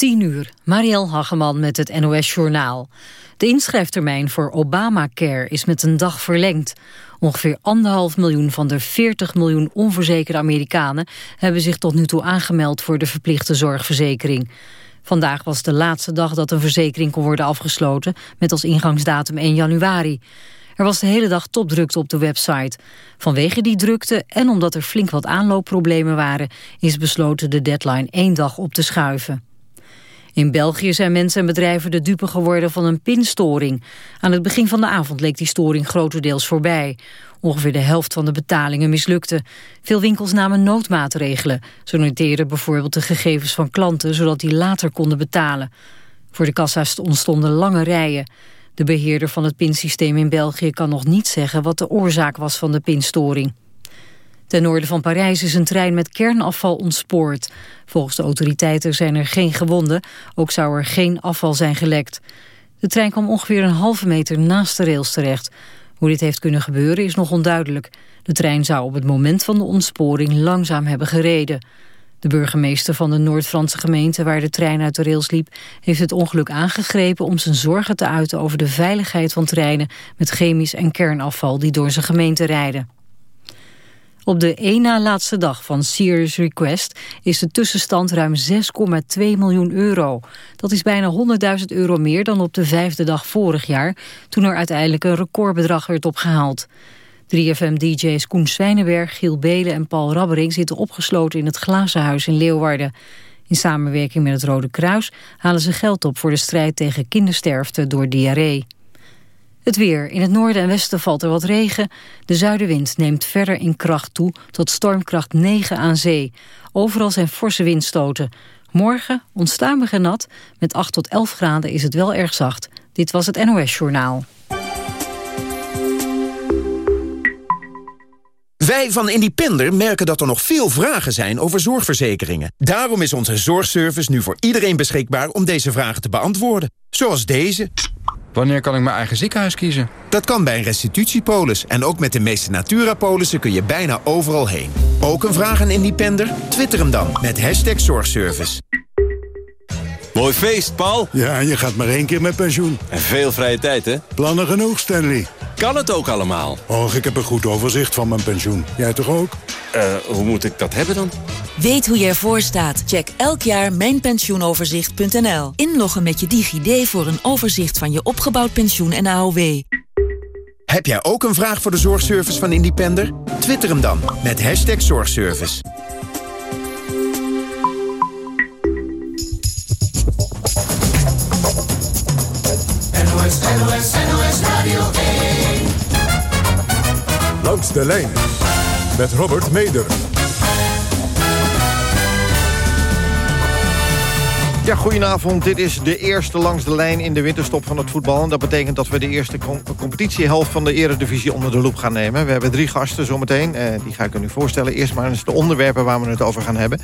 10 uur, Marielle Hageman met het NOS Journaal. De inschrijftermijn voor Obamacare is met een dag verlengd. Ongeveer anderhalf miljoen van de 40 miljoen onverzekerde Amerikanen... hebben zich tot nu toe aangemeld voor de verplichte zorgverzekering. Vandaag was de laatste dag dat een verzekering kon worden afgesloten... met als ingangsdatum 1 januari. Er was de hele dag topdrukte op de website. Vanwege die drukte en omdat er flink wat aanloopproblemen waren... is besloten de deadline één dag op te schuiven. In België zijn mensen en bedrijven de dupe geworden van een pinstoring. Aan het begin van de avond leek die storing grotendeels voorbij. Ongeveer de helft van de betalingen mislukte. Veel winkels namen noodmaatregelen. Ze noteerden bijvoorbeeld de gegevens van klanten... zodat die later konden betalen. Voor de kassa's ontstonden lange rijen. De beheerder van het pinsysteem in België kan nog niet zeggen... wat de oorzaak was van de pinstoring. Ten noorden van Parijs is een trein met kernafval ontspoord. Volgens de autoriteiten zijn er geen gewonden. Ook zou er geen afval zijn gelekt. De trein kwam ongeveer een halve meter naast de rails terecht. Hoe dit heeft kunnen gebeuren is nog onduidelijk. De trein zou op het moment van de ontsporing langzaam hebben gereden. De burgemeester van de Noord-Franse gemeente waar de trein uit de rails liep... heeft het ongeluk aangegrepen om zijn zorgen te uiten over de veiligheid van treinen... met chemisch en kernafval die door zijn gemeente rijden. Op de één na laatste dag van Serious Request is de tussenstand ruim 6,2 miljoen euro. Dat is bijna 100.000 euro meer dan op de vijfde dag vorig jaar... toen er uiteindelijk een recordbedrag werd opgehaald. 3FM-dj's Koen Zwijnenberg, Giel Belen en Paul Rabbering... zitten opgesloten in het Glazen Huis in Leeuwarden. In samenwerking met het Rode Kruis halen ze geld op... voor de strijd tegen kindersterfte door diarree. Het weer. In het noorden en westen valt er wat regen. De zuidenwind neemt verder in kracht toe tot stormkracht 9 aan zee. Overal zijn forse windstoten. Morgen onstuimig en nat. Met 8 tot 11 graden is het wel erg zacht. Dit was het NOS Journaal. Wij van Independer merken dat er nog veel vragen zijn over zorgverzekeringen. Daarom is onze zorgservice nu voor iedereen beschikbaar om deze vragen te beantwoorden. Zoals deze... Wanneer kan ik mijn eigen ziekenhuis kiezen? Dat kan bij een restitutiepolis. En ook met de meeste Natura-polissen kun je bijna overal heen. Ook een vraag aan Independer? Twitter hem dan met hashtag zorgservice. Mooi feest, Paul. Ja, je gaat maar één keer met pensioen. En veel vrije tijd, hè? Plannen genoeg, Stanley. Kan het ook allemaal? Och, ik heb een goed overzicht van mijn pensioen. Jij toch ook? Eh, hoe moet ik dat hebben dan? Weet hoe je ervoor staat? Check elk jaar mijnpensioenoverzicht.nl. Inloggen met je DigiD voor een overzicht van je opgebouwd pensioen en AOW. Heb jij ook een vraag voor de zorgservice van Independer? Twitter hem dan met hashtag zorgservice. Radio 1. Langs de lijn met Robert Meder. Ja, goedenavond. Dit is de eerste langs de lijn in de winterstop van het voetbal. En dat betekent dat we de eerste com competitiehelft van de eredivisie onder de loep gaan nemen. We hebben drie gasten zometeen. Eh, die ga ik u nu voorstellen. Eerst maar eens de onderwerpen waar we het over gaan hebben.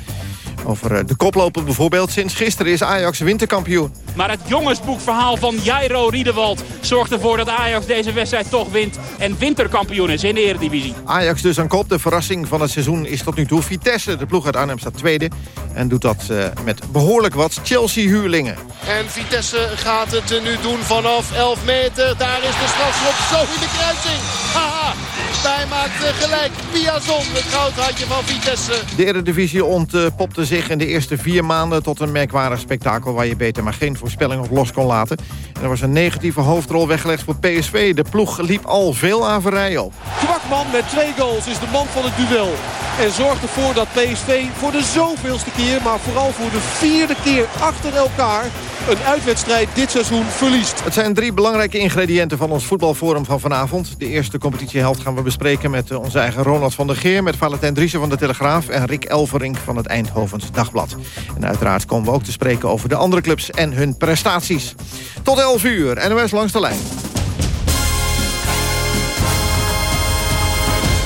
Over eh, de koploper bijvoorbeeld. Sinds gisteren is Ajax winterkampioen. Maar het jongensboekverhaal van Jairo Riedewald zorgt ervoor dat Ajax deze wedstrijd toch wint. En winterkampioen is in de Eredivisie. Ajax dus aan kop. De verrassing van het seizoen is tot nu toe Vitesse. De ploeg uit Arnhem staat tweede. En doet dat uh, met behoorlijk wat Chelsea-huurlingen. En Vitesse gaat het nu doen vanaf 11 meter. Daar is de strafschop zo in de kruising. Haha, hij maakt gelijk. Piazon, het goudhandje van Vitesse. De Eredivisie ontpopte zich in de eerste vier maanden... tot een merkwaardig spektakel waar je beter maar geen voorspelling op los kon laten. En er was een negatieve hoofdrol weggelegd voor PSV. De ploeg liep al veel averij op. Kwakman met twee goals is de man van het duel. En zorgt ervoor dat PSV voor de zoveelste keer... maar vooral voor de vierde keer achter elkaar... een uitwedstrijd dit seizoen verliest. Het zijn drie belangrijke ingrediënten van ons voetbalforum van vanavond. De eerste competitiehelft gaan we bespreken met eh, onze eigen Ronald van der Geer... met Valentijn Driessen van de Telegraaf en Rick Elverink van het Eindhovens Dagblad. En uiteraard komen we ook te spreken over de andere clubs en hun prestaties. Tot 11 uur, NOS langs de lijn.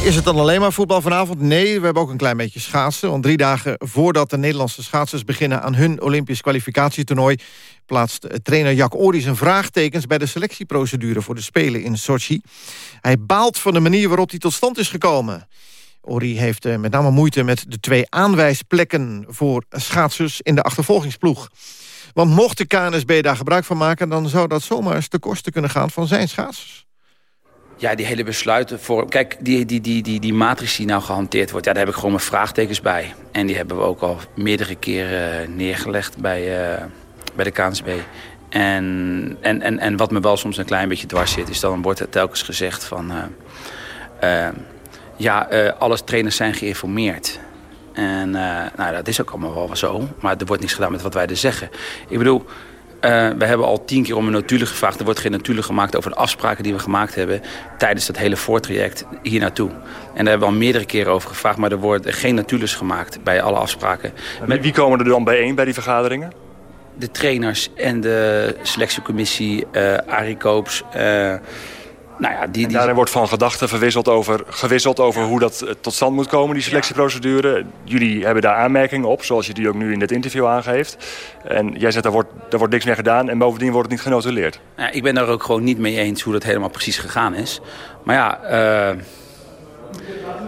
Is het dan alleen maar voetbal vanavond? Nee, we hebben ook een klein beetje schaatsen. Want drie dagen voordat de Nederlandse schaatsers beginnen... aan hun Olympisch kwalificatietoernooi... plaatst trainer Jack Ory zijn vraagtekens... bij de selectieprocedure voor de Spelen in Sochi. Hij baalt van de manier waarop die tot stand is gekomen. Ori heeft uh, met name moeite met de twee aanwijsplekken... voor schaatsers in de achtervolgingsploeg. Want mocht de KNSB daar gebruik van maken... dan zou dat zomaar eens ten koste kunnen gaan van zijn schaatsers. Ja, die hele besluiten voor... Kijk, die, die, die, die, die matrix die nou gehanteerd wordt... Ja, daar heb ik gewoon mijn vraagtekens bij. En die hebben we ook al meerdere keren neergelegd bij, uh, bij de KNSB. En, en, en, en wat me wel soms een klein beetje dwars zit... is dan wordt er telkens gezegd van... Uh, uh, ja, alle trainers zijn geïnformeerd. En nou, dat is ook allemaal wel zo. Maar er wordt niets gedaan met wat wij er zeggen. Ik bedoel... Uh, we hebben al tien keer om een notulen gevraagd. Er wordt geen notulen gemaakt over de afspraken die we gemaakt hebben... tijdens dat hele voortraject hier naartoe. En daar hebben we al meerdere keren over gevraagd... maar er worden geen notules gemaakt bij alle afspraken. Met... Wie komen er dan bijeen bij die vergaderingen? De trainers en de selectiecommissie, uh, Arie Koops... Uh, nou ja, die, die... daarin wordt van gedachten verwisseld over, gewisseld over hoe dat tot stand moet komen, die selectieprocedure. Jullie hebben daar aanmerkingen op, zoals je die ook nu in dit interview aangeeft. En jij zegt, daar wordt, daar wordt niks meer gedaan en bovendien wordt het niet genotuleerd. Ja, ik ben daar ook gewoon niet mee eens hoe dat helemaal precies gegaan is. Maar ja... Uh...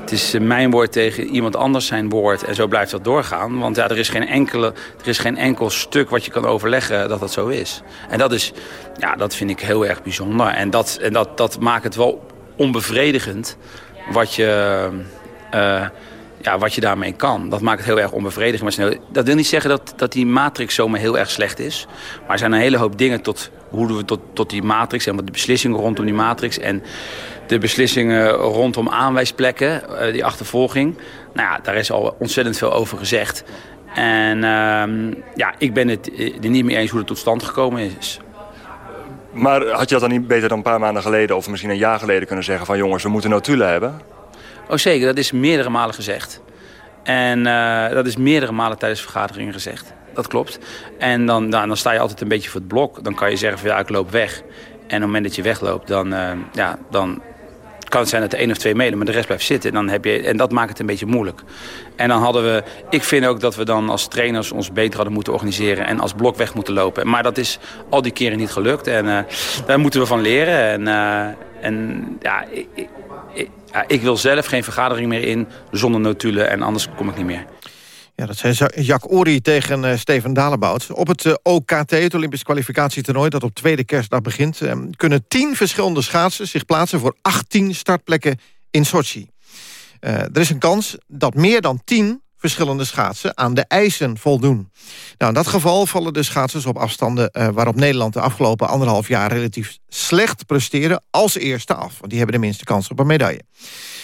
Het is mijn woord tegen iemand anders zijn woord. En zo blijft dat doorgaan. Want ja, er, is geen enkele, er is geen enkel stuk wat je kan overleggen dat dat zo is. En dat, is, ja, dat vind ik heel erg bijzonder. En dat, en dat, dat maakt het wel onbevredigend wat je... Uh, ja, wat je daarmee kan. Dat maakt het heel erg onbevredigend. Dat wil niet zeggen dat, dat die matrix zomaar heel erg slecht is. Maar er zijn een hele hoop dingen tot, hoe we tot, tot die matrix... en wat de beslissingen rondom die matrix... en de beslissingen rondom aanwijsplekken, eh, die achtervolging. Nou ja, daar is al ontzettend veel over gezegd. En uh, ja, ik ben het er niet mee eens hoe het tot stand gekomen is. Maar had je dat dan niet beter dan een paar maanden geleden... of misschien een jaar geleden kunnen zeggen van... jongens, we moeten notulen hebben? Oh zeker, dat is meerdere malen gezegd. En uh, dat is meerdere malen tijdens vergaderingen gezegd. Dat klopt. En dan, dan, dan, sta je altijd een beetje voor het blok. Dan kan je zeggen van ja, ik loop weg. En op het moment dat je wegloopt, dan, uh, ja, dan kan het zijn dat er één of twee mede, maar de rest blijft zitten. En, dan heb je, en dat maakt het een beetje moeilijk. En dan hadden we, ik vind ook dat we dan als trainers ons beter hadden moeten organiseren en als blok weg moeten lopen. Maar dat is al die keren niet gelukt en uh, daar moeten we van leren. En, uh, en ja, ik, ik, ik wil zelf geen vergadering meer in zonder notulen en anders kom ik niet meer. Ja, dat zijn Jack Ori tegen uh, Steven Dalebout. Op het uh, OKT, het Olympisch kwalificatietoernooi... dat op tweede kerstdag begint... Uh, kunnen tien verschillende schaatsers zich plaatsen... voor 18 startplekken in Sochi. er is een kans dat meer dan tien verschillende schaatsen aan de eisen voldoen. Nou, in dat geval vallen de schaatsers op afstanden... Uh, waarop Nederland de afgelopen anderhalf jaar relatief slecht presteren... als eerste af, want die hebben de minste kans op een medaille.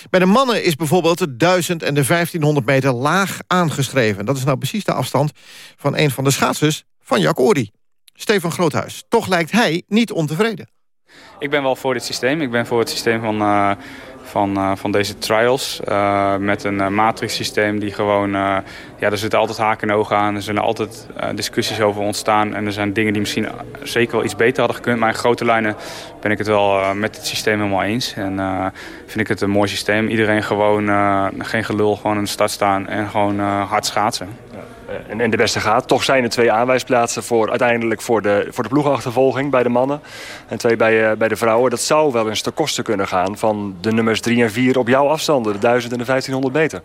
Bij de mannen is bijvoorbeeld de 1000 en de 1500 meter laag aangeschreven. Dat is nou precies de afstand van een van de schaatsers van Jack Ori. Stefan Groothuis. Toch lijkt hij niet ontevreden. Ik ben wel voor dit systeem. Ik ben voor het systeem van... Uh van, uh, van deze trials. Uh, met een uh, matrix systeem die gewoon... ja, er zitten altijd haken en ogen aan. Er zullen altijd discussies over ontstaan. En er zijn dingen die misschien zeker wel iets beter hadden gekund. Maar in grote lijnen ben ik het wel met het systeem helemaal eens. En vind ik het een mooi systeem. Iedereen gewoon, geen gelul, gewoon aan de start staan en gewoon hard schaatsen. En, en, de beste gaat. Toch zijn er twee aanwijsplaatsen voor, uiteindelijk voor de, voor de ploegachtervolging bij de mannen. En twee bij, bij de vrouwen. Dat zou wel eens ten koste kunnen gaan van de nummers 3 en 4 op jouw afstanden. De 1000 en de 1500 meter.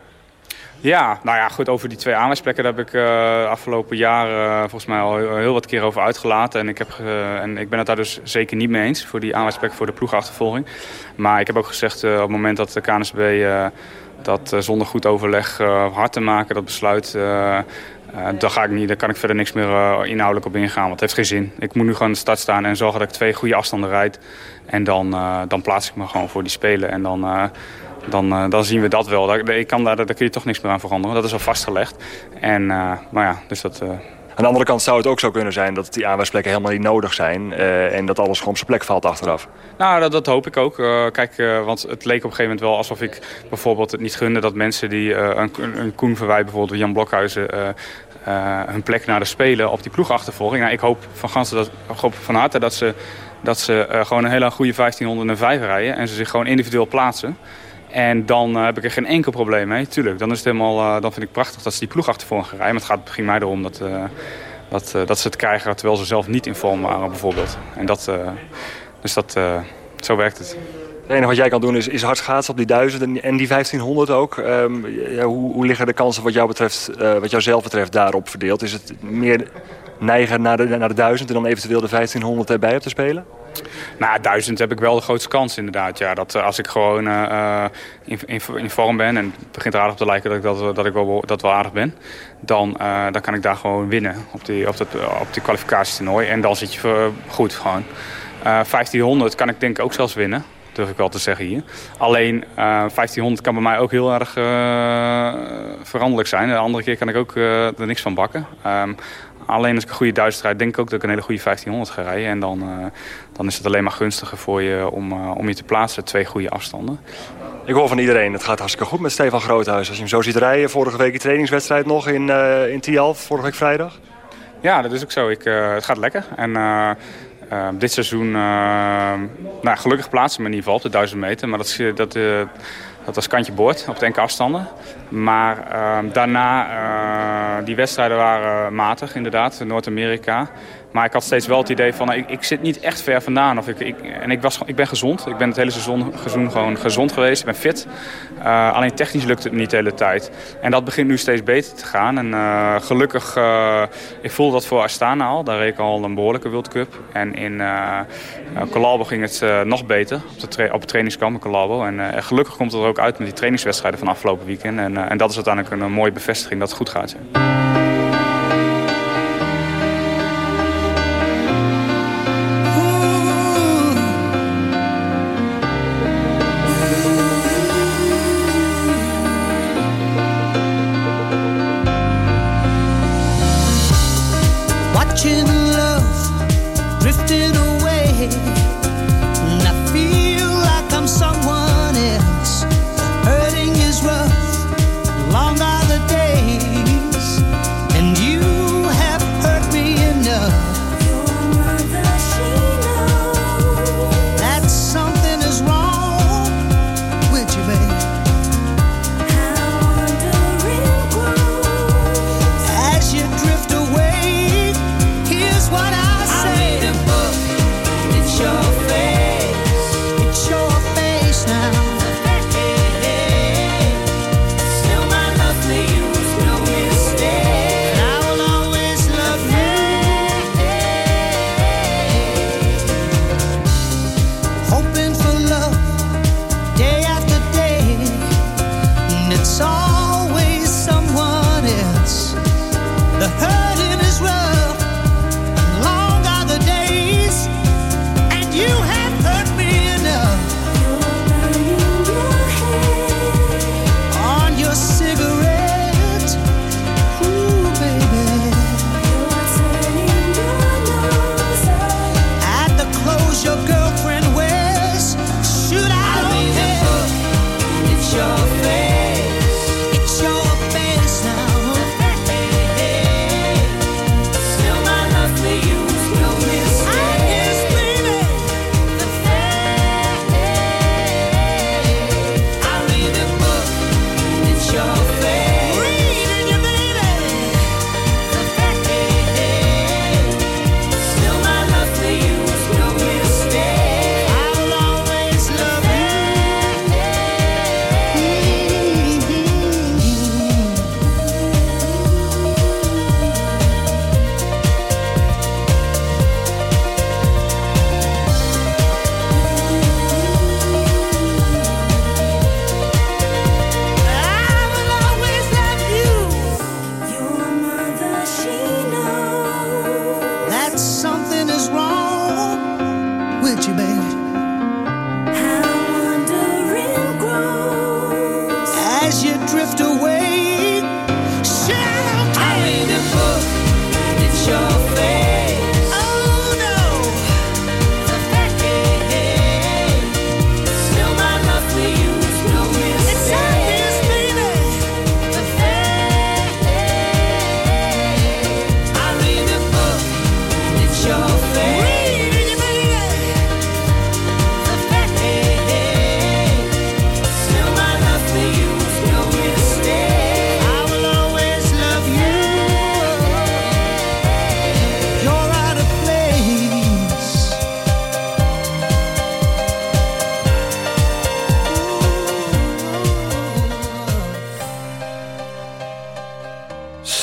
Ja, nou ja, goed, over die twee aanwijsplekken heb ik uh, afgelopen jaar volgens mij al heel, wat keer over uitgelaten. En ik, heb, en ik ben het daar dus zeker niet mee eens voor die aanwijsplekken voor de ploegachtervolging. Maar ik heb ook gezegd op het moment dat de KNSB dat zonder goed overleg hard te maken, dat besluit... Uh, daar, ga ik niet, daar kan ik verder niks meer uh, inhoudelijk op ingaan, want het heeft geen zin. Ik moet nu gewoon in de stad staan en zorgen dat ik twee goede afstanden rijd. En dan, uh, dan plaats ik me gewoon voor die spelen. En dan, dan, dan zien we dat wel. Daar, ik kan, daar, daar kun je toch niks meer aan veranderen. Dat is al vastgelegd. En, maar ja, dus dat... Aan de andere kant zou het ook zo kunnen zijn dat die aanwijsplekken helemaal niet nodig zijn. Uh, en dat alles gewoon op zijn plek valt achteraf. Nou, dat, dat hoop ik ook. Uh, kijk, uh, want het leek op een gegeven moment wel alsof ik bijvoorbeeld het niet gunde dat mensen die een, een Koen Verwij, bijvoorbeeld Jan Blokhuizen, hun plek naar de Spelen op die ploegachtervolging. Nou, ik hoop van, dat, hoop van harte dat ze, dat ze gewoon een hele goede 1505 rijden en ze zich gewoon individueel plaatsen. En dan uh, heb ik er geen enkel probleem mee, tuurlijk. Dan, is het helemaal, uh, dan vind ik prachtig dat ze die ploeg achtervolging gaan rijden. Maar het gaat, ging mij erom dat, uh, dat, dat ze het krijgen terwijl ze zelf niet in vorm waren bijvoorbeeld. En dat, dus dat, zo werkt het. Het enige wat jij kan doen is, is hard schaatsen op die duizend en die 1500 ook. Um, ja, hoe, hoe, liggen de kansen wat jou betreft, uh, wat jou zelf betreft daarop verdeeld? Is het meer neigen naar de, naar de duizend en dan eventueel de 1500 erbij op te spelen? Nou, duizend heb ik wel de grootste kans inderdaad. Ja, dat als ik gewoon uh, in, in, in, vorm ben en het begint er aardig op te lijken dat ik, dat, dat ik wel, dat wel aardig ben, dan, uh, dan kan ik daar gewoon winnen op die, op dat, op die kwalificatietoernooi. En dan zit je goed gewoon. 1500 kan ik denk ik ook zelfs winnen durf ik wel te zeggen hier. Alleen uh, 1500 kan bij mij ook heel erg uh, veranderlijk zijn. De andere keer kan ik ook uh, er niks van bakken. Um, alleen als ik een goede rijd, denk ik ook dat ik een hele goede 1500 ga rijden. En dan, uh, dan is het alleen maar gunstiger voor je om, om je te plaatsen. Twee goede afstanden. Ik hoor van iedereen, het gaat hartstikke goed met Stefan Groothuis. Als je hem zo ziet rijden, vorige week die trainingswedstrijd nog in, in Tialf, vorige week vrijdag. Ja, dat is ook zo. Ik, het gaat lekker. En uh, dit seizoen, uh, nou, gelukkig plaatsen me in ieder geval op de 1000 meter. Maar dat, dat, uh, dat was kantje boord op de enkele afstanden. Maar daarna, die wedstrijden waren matig inderdaad, Noord-Amerika. Maar ik had steeds wel het idee van, nou, ik, ik zit niet echt ver vandaan. Of ik, ik, en ik, was, ik ben gezond. Ik ben het hele seizoen, gewoon gezond geweest. Ik ben fit. Uh, alleen technisch lukt het niet de hele tijd. En dat begint nu steeds beter te gaan. En uh, gelukkig, uh, ik voel dat voor Astana al. Daar reed ik al een behoorlijke World Cup. En in Colalbo ging het nog beter. Op, de op het trainingskamp in Colalbo. En gelukkig komt het er ook uit met die trainingswedstrijden van afgelopen weekend. En, en dat is uiteindelijk een, mooie bevestiging dat het goed gaat. Ja.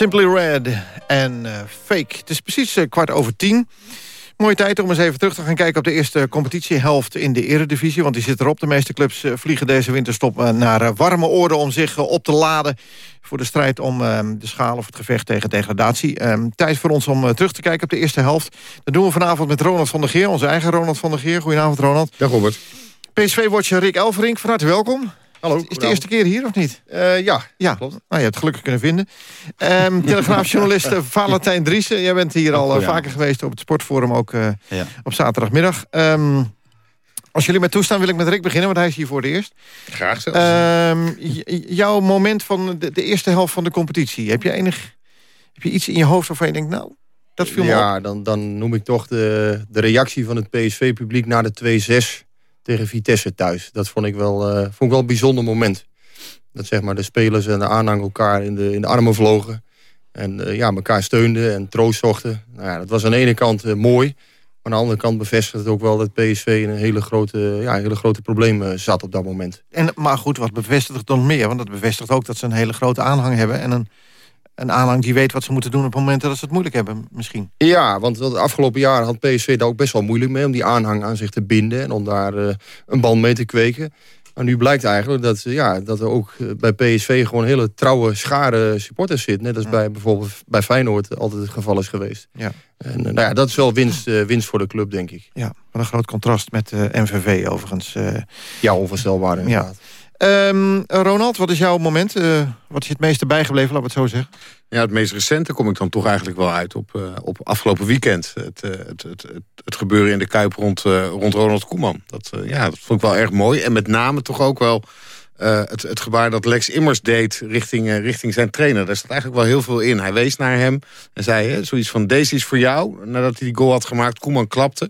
Simply Red en uh, Fake. Het is precies uh, kwart over tien. Mooie tijd om eens even terug te gaan kijken op de eerste competitiehelft in de eredivisie. Want die zit erop. De meeste clubs uh, vliegen deze winterstop naar warme oorden om zich op te laden voor de strijd om ehm, de schaal of het gevecht tegen degradatie. Ehm, tijd voor ons om terug te kijken op de eerste helft. Dat doen we vanavond met Ronald van der Geer, onze eigen Ronald van der Geer. Goedenavond Ronald. Dag Robert. PSV-watcher Rick Elverink, van harte welkom. Hallo. Is het de eerste keer hier of niet? Uh, ja, ja. klopt. Nou, je hebt het gelukkig kunnen vinden. Um, Telegraafjournalist Valentijn Driessen. Jij bent hier al uh, vaker geweest op het Sportforum, ook uh, ja. op zaterdagmiddag. Um, als jullie met toestaan wil ik met Rick beginnen, want hij is hier voor de eerst. Graag zelfs. Um, jouw moment van de, de, eerste helft van de competitie. Heb je, enig, heb je iets in je hoofd waarvan je denkt, nou, dat viel me Ja, dan, dan noem ik toch de, de reactie van het PSV-publiek na de 2-6 tegen Vitesse thuis. Dat vond ik wel, uh, vond ik wel een bijzonder moment. Dat zeg maar de spelers en de aanhang elkaar in de, in de armen vlogen. En uh, ja, elkaar steunden en troost zochten. Nou ja, dat was aan de ene kant uh, mooi. Maar aan de andere kant bevestigt het ook wel dat PSV in een hele grote, ja, hele grote probleem zat op dat moment. En, maar goed, wat bevestigt het dan meer? Want dat bevestigt ook dat ze een hele grote aanhang hebben. En een, een aanhang die weet wat ze moeten doen op momenten dat ze het moeilijk hebben misschien. Ja, want de afgelopen jaren had PSV daar ook best wel moeilijk mee... om die aanhang aan zich te binden en om daar uh, een band mee te kweken. Maar nu blijkt eigenlijk dat, ja, dat er ook bij PSV gewoon hele trouwe schare supporters zit. Net als ja. bij bijvoorbeeld bij Feyenoord altijd het geval is geweest. Ja. En nou ja, dat is wel winst, uh, winst voor de club, denk ik. Ja, wat een groot contrast met MVV overigens. ja, onvoorstelbaar inderdaad. Ja. Um, Ronald, wat is jouw moment? Uh, wat is het meeste bijgebleven, laten we het zo zeggen? Ja, het meest recente kom ik dan toch eigenlijk wel uit op, uh, op afgelopen weekend. Het, uh, het, het, het, het, gebeuren in de Kuip rond, rond Ronald Koeman. Dat, ja, dat vond ik wel erg mooi. En met name toch ook wel het, het gebaar dat Lex Immers deed richting, richting zijn trainer. Daar staat eigenlijk wel heel veel in. Hij wees naar hem en zei hè, zoiets van deze is voor jou. Nadat hij die goal had gemaakt, Koeman klapte.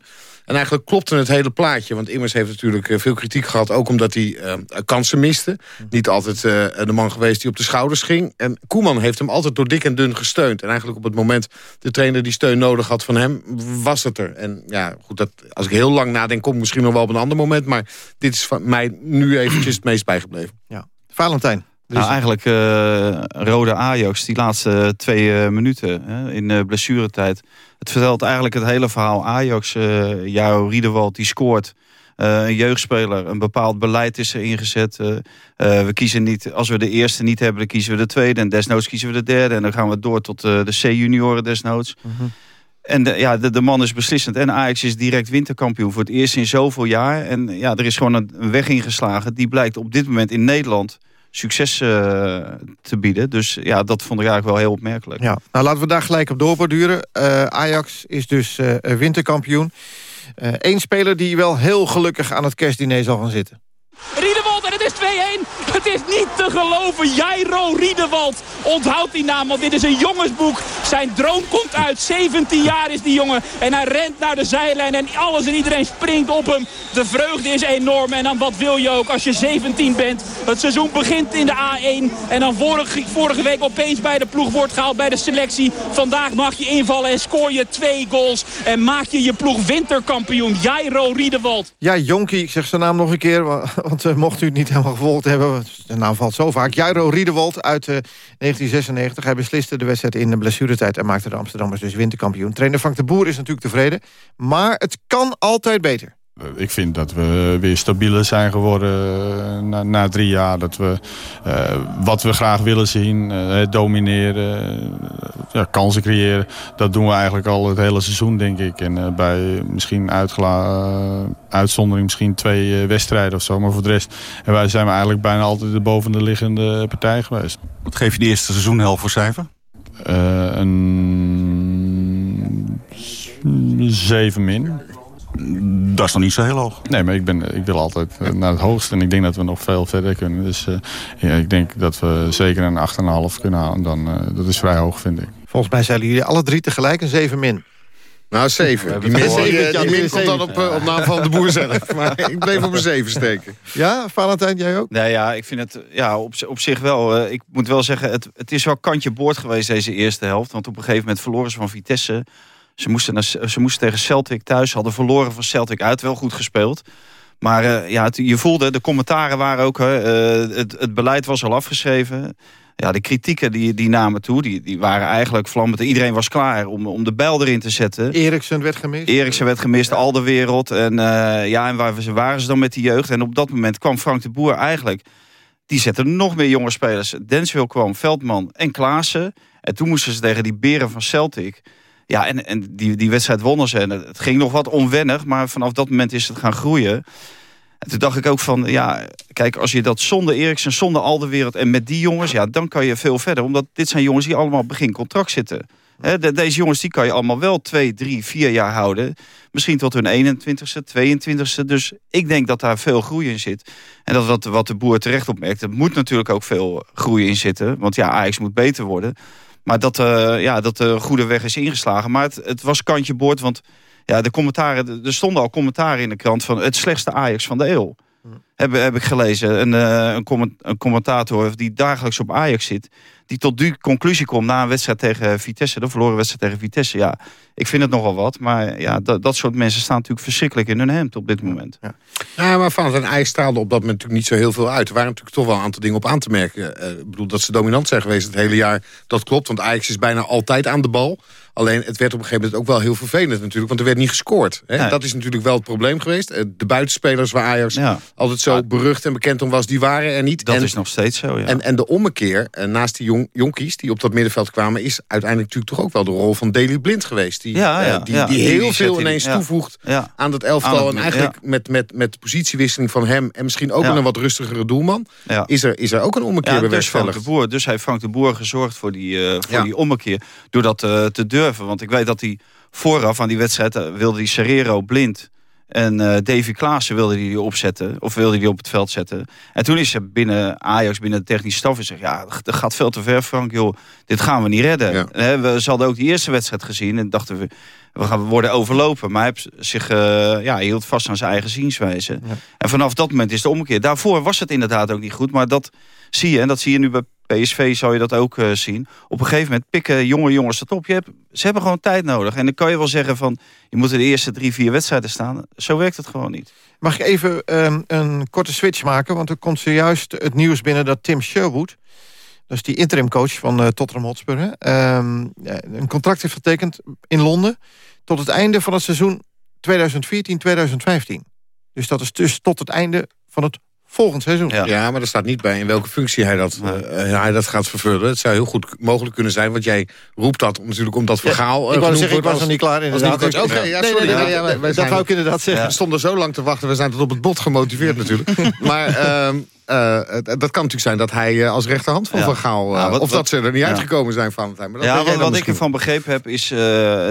En eigenlijk klopte het hele plaatje. Want Immers heeft natuurlijk veel kritiek gehad. Ook omdat hij uh, kansen miste. Niet altijd uh, de man geweest die op de schouders ging. En Koeman heeft hem altijd door dik en dun gesteund. En eigenlijk op het moment de trainer die steun nodig had van hem... was het er. En ja, goed, dat, als ik heel lang nadenk... kom misschien nog wel op een ander moment. Maar dit is van mij nu eventjes het meest bijgebleven. Ja. Valentijn. Nou, eigenlijk uh, rode Ajax, die laatste twee uh, minuten hè, in uh, blessuretijd. Het vertelt eigenlijk het hele verhaal. Ajax, uh, Jaro Riedewald, die scoort. een jeugdspeler, een bepaald beleid is er ingezet. we kiezen niet, als we de eerste niet hebben, dan kiezen we de tweede. En desnoods kiezen we de derde. En dan gaan we door tot de C-junioren desnoods. -hmm. En de, ja, de, de, man is beslissend. En Ajax is direct winterkampioen voor het eerst in zoveel jaar. En ja, er is gewoon een weg ingeslagen. Die blijkt op dit moment in Nederland succes uh, te bieden. Dus ja, dat vond ik eigenlijk wel heel opmerkelijk. Ja. Nou, laten we daar gelijk op doorborduren. Uh, Ajax is dus uh, winterkampioen. Eén speler die wel heel gelukkig aan het kerstdiner zal gaan zitten. Riedewald en het is 2-1. Het is niet te geloven. Jairo Riedewald. Onthoud die naam, want dit is een jongensboek. Zijn droom komt uit. 17 jaar is die jongen. En hij rent naar de zijlijn en alles en iedereen springt op hem. De vreugde is enorm. En dan wat wil je ook als je 17 bent. Het seizoen begint in de A1. En dan vorige, vorige week opeens bij de ploeg wordt gehaald bij de selectie. Vandaag mag je invallen en scoor je twee goals. En maak je je ploeg winterkampioen. Jairo Riedewald. Ja, Jonkie, ik zeg zijn naam nog een keer. Want uh, mocht u het niet helemaal gevolgd hebben... de naam valt zo vaak. Jairo Riedewald uit uh, 1996. Hij besliste de wedstrijd in de blessuretijd... en maakte de Amsterdammers dus winterkampioen. Trainer Frank de Boer is natuurlijk tevreden. Maar het kan altijd beter. Ik vind dat we weer stabieler zijn geworden na, na drie jaar. Dat we uh, wat we graag willen zien, uh, domineren, uh, ja, kansen creëren. Dat doen we eigenlijk al het hele seizoen, denk ik. En bij misschien uitzondering misschien twee wedstrijden of zo. Maar voor de rest en wij zijn we eigenlijk bijna altijd de bovende liggende partij geweest. Wat geef je de eerste seizoenhelft voor cijfer? een 7 min. Dat is nog niet zo heel hoog. Nee, maar ik, ben, ik wil altijd uh, naar het hoogste. En ik denk dat we nog veel verder kunnen. Dus uh, ja, ik denk dat we zeker een 8,5 kunnen halen. Dan, uh, dat is vrij hoog, vind ik. Volgens mij zeiden jullie alle drie tegelijk een 7 min. Nou, 7. Die min, die, die min komt dan op, op naam van de boer zelf. Maar ik bleef op een 7 steken. Ja, Valentijn, jij ook? Nee, ja, ik vind het ja, op, op zich wel. ik moet wel zeggen, het, het is wel kantje boord geweest deze eerste helft. Want op een gegeven moment verloren ze van Vitesse... Ze moesten, naar, ze moesten tegen Celtic thuis, hadden verloren van Celtic uit. Wel goed gespeeld. Maar uh, ja, het, je voelde, de commentaren waren ook... Uh, het, het beleid was al afgeschreven. ja, de kritieken die, die namen toe, die, die waren eigenlijk vlammend. Iedereen was klaar om, om de bijl erin te zetten. Eriksen werd gemist. Eriksen werd gemist, al de wereld. En, uh, ja, en waar waren ze dan met die jeugd? En op dat moment kwam Frank de Boer eigenlijk... Die zette nog meer jonge spelers. Denswil kwam, Veldman en Klaassen. En toen moesten ze tegen die beren van Celtic... Ja, en, en die, die wedstrijd wonnen ze. En het ging nog wat onwennig, maar vanaf dat moment is het gaan groeien. En toen dacht ik ook van, ja, kijk, als je dat zonder Eriksen, zonder al de wereld... en met die jongens, ja, dan kan je veel verder. Omdat dit zijn jongens die allemaal begin contract zitten. de, deze jongens die kan je allemaal wel twee, drie, vier jaar houden. Misschien tot hun 21ste, 22ste. Dus ik denk dat daar veel groei in zit. En dat wat, wat de boer terecht opmerkt, er moet natuurlijk ook veel groei in zitten. Want ja, Ajax moet beter worden. Maar dat, uh, ja, dat de goede weg is ingeslagen. Maar het, het was kantje boord, want ja, de commentaren, er stonden al commentaren in de krant van het slechtste Ajax van de eeuw. Heb, heb ik gelezen. Een, uh, een, een commentator die dagelijks op Ajax zit die tot die conclusie komt na een wedstrijd tegen Vitesse, de verloren wedstrijd tegen Vitesse. Ja, ik vind het nogal wat. Maar ja, dat, dat soort mensen staan natuurlijk verschrikkelijk in hun hemd op dit moment. Ja, ja maar van zijn ijs straalde op dat moment natuurlijk niet zo heel veel uit. Er waren natuurlijk toch wel een aantal dingen op aan te merken. Uh, ik bedoel, dat ze dominant zijn geweest het hele jaar, dat klopt. Want Ajax is bijna altijd aan de bal. Alleen het werd op een gegeven moment ook wel heel vervelend natuurlijk. Want er werd niet gescoord. Hè? Dat is natuurlijk wel het probleem geweest. Eh, de buitenspelers waar Ajax altijd zo berucht en bekend om was... die waren er niet. Dat is nog steeds zo, ja. En, en de ommekeer, eh, naast die jong, jonkies die op dat middenveld kwamen... is uiteindelijk natuurlijk toch ook wel de rol van Daley Blind geweest. Die, ja, ja, uh, die, die, heel veel ineens toevoegt aan dat elftal. en eigenlijk met, met, met de positiewisseling van hem... en misschien ook een wat rustigere doelman... Is, er, is er ook een ommekeer ja, dus, Frank de Boer, dus heeft Frank de Boer gezorgd voor die, uh, voor die ommekeer. Door dat uh, te durven. Want ik weet dat hij vooraf aan die wedstrijd... wilde die Serrero blind... En uh, Davy Klaassen wilde die opzetten. Of wilde die op het veld zetten. En toen is ze binnen Ajax, binnen de technische staf... en zegt, ja, dat gaat veel te ver, Frank. Joh, dit gaan we niet redden. Ja. We, ze hadden ook die eerste wedstrijd gezien. En dachten we, we gaan worden overlopen. Maar hij heeft zich, uh, ja, hij hield vast aan zijn eigen zienswijze. Ja. En vanaf dat moment is de omkeer. Daarvoor was het inderdaad ook niet goed. Maar dat zie je, en dat zie je nu bij PSV zou je dat ook uh, zien. Op een gegeven moment pikken jonge jongens dat op. Je hebt, ze hebben gewoon tijd nodig. En dan kan je wel zeggen van... je moet in de eerste drie, vier wedstrijden staan. Zo werkt het gewoon niet. Mag ik even um, een korte switch maken? Want er komt zojuist het nieuws binnen dat Tim Sherwood... dat is die interimcoach van uh, Tottenham Hotspur... Um, een contract heeft getekend in Londen... tot het einde van het seizoen 2014-2015. Dus dat is dus tot het einde van het volgend seizoen. Ja. maar er staat niet bij in welke functie hij dat, uh, hij dat gaat vervullen. Het zou heel goed mogelijk kunnen zijn, want jij roept dat natuurlijk omdat verhaal. Ja, ik wou zeggen, ik was nog niet klaar inderdaad. Oké, okay, ja, sorry. Nee, nee, nee, nee, wij dat wou ik inderdaad zeggen. We stonden zo lang te wachten, we zijn tot op het bot gemotiveerd natuurlijk. maar uh, uh, dat kan natuurlijk zijn dat hij uh, als rechterhand van ja. Van Gaal... Uh, wat, of wat, dat ze er niet ja. uitgekomen zijn van het Maar ja, wat, wat ik ervan begrepen heb is...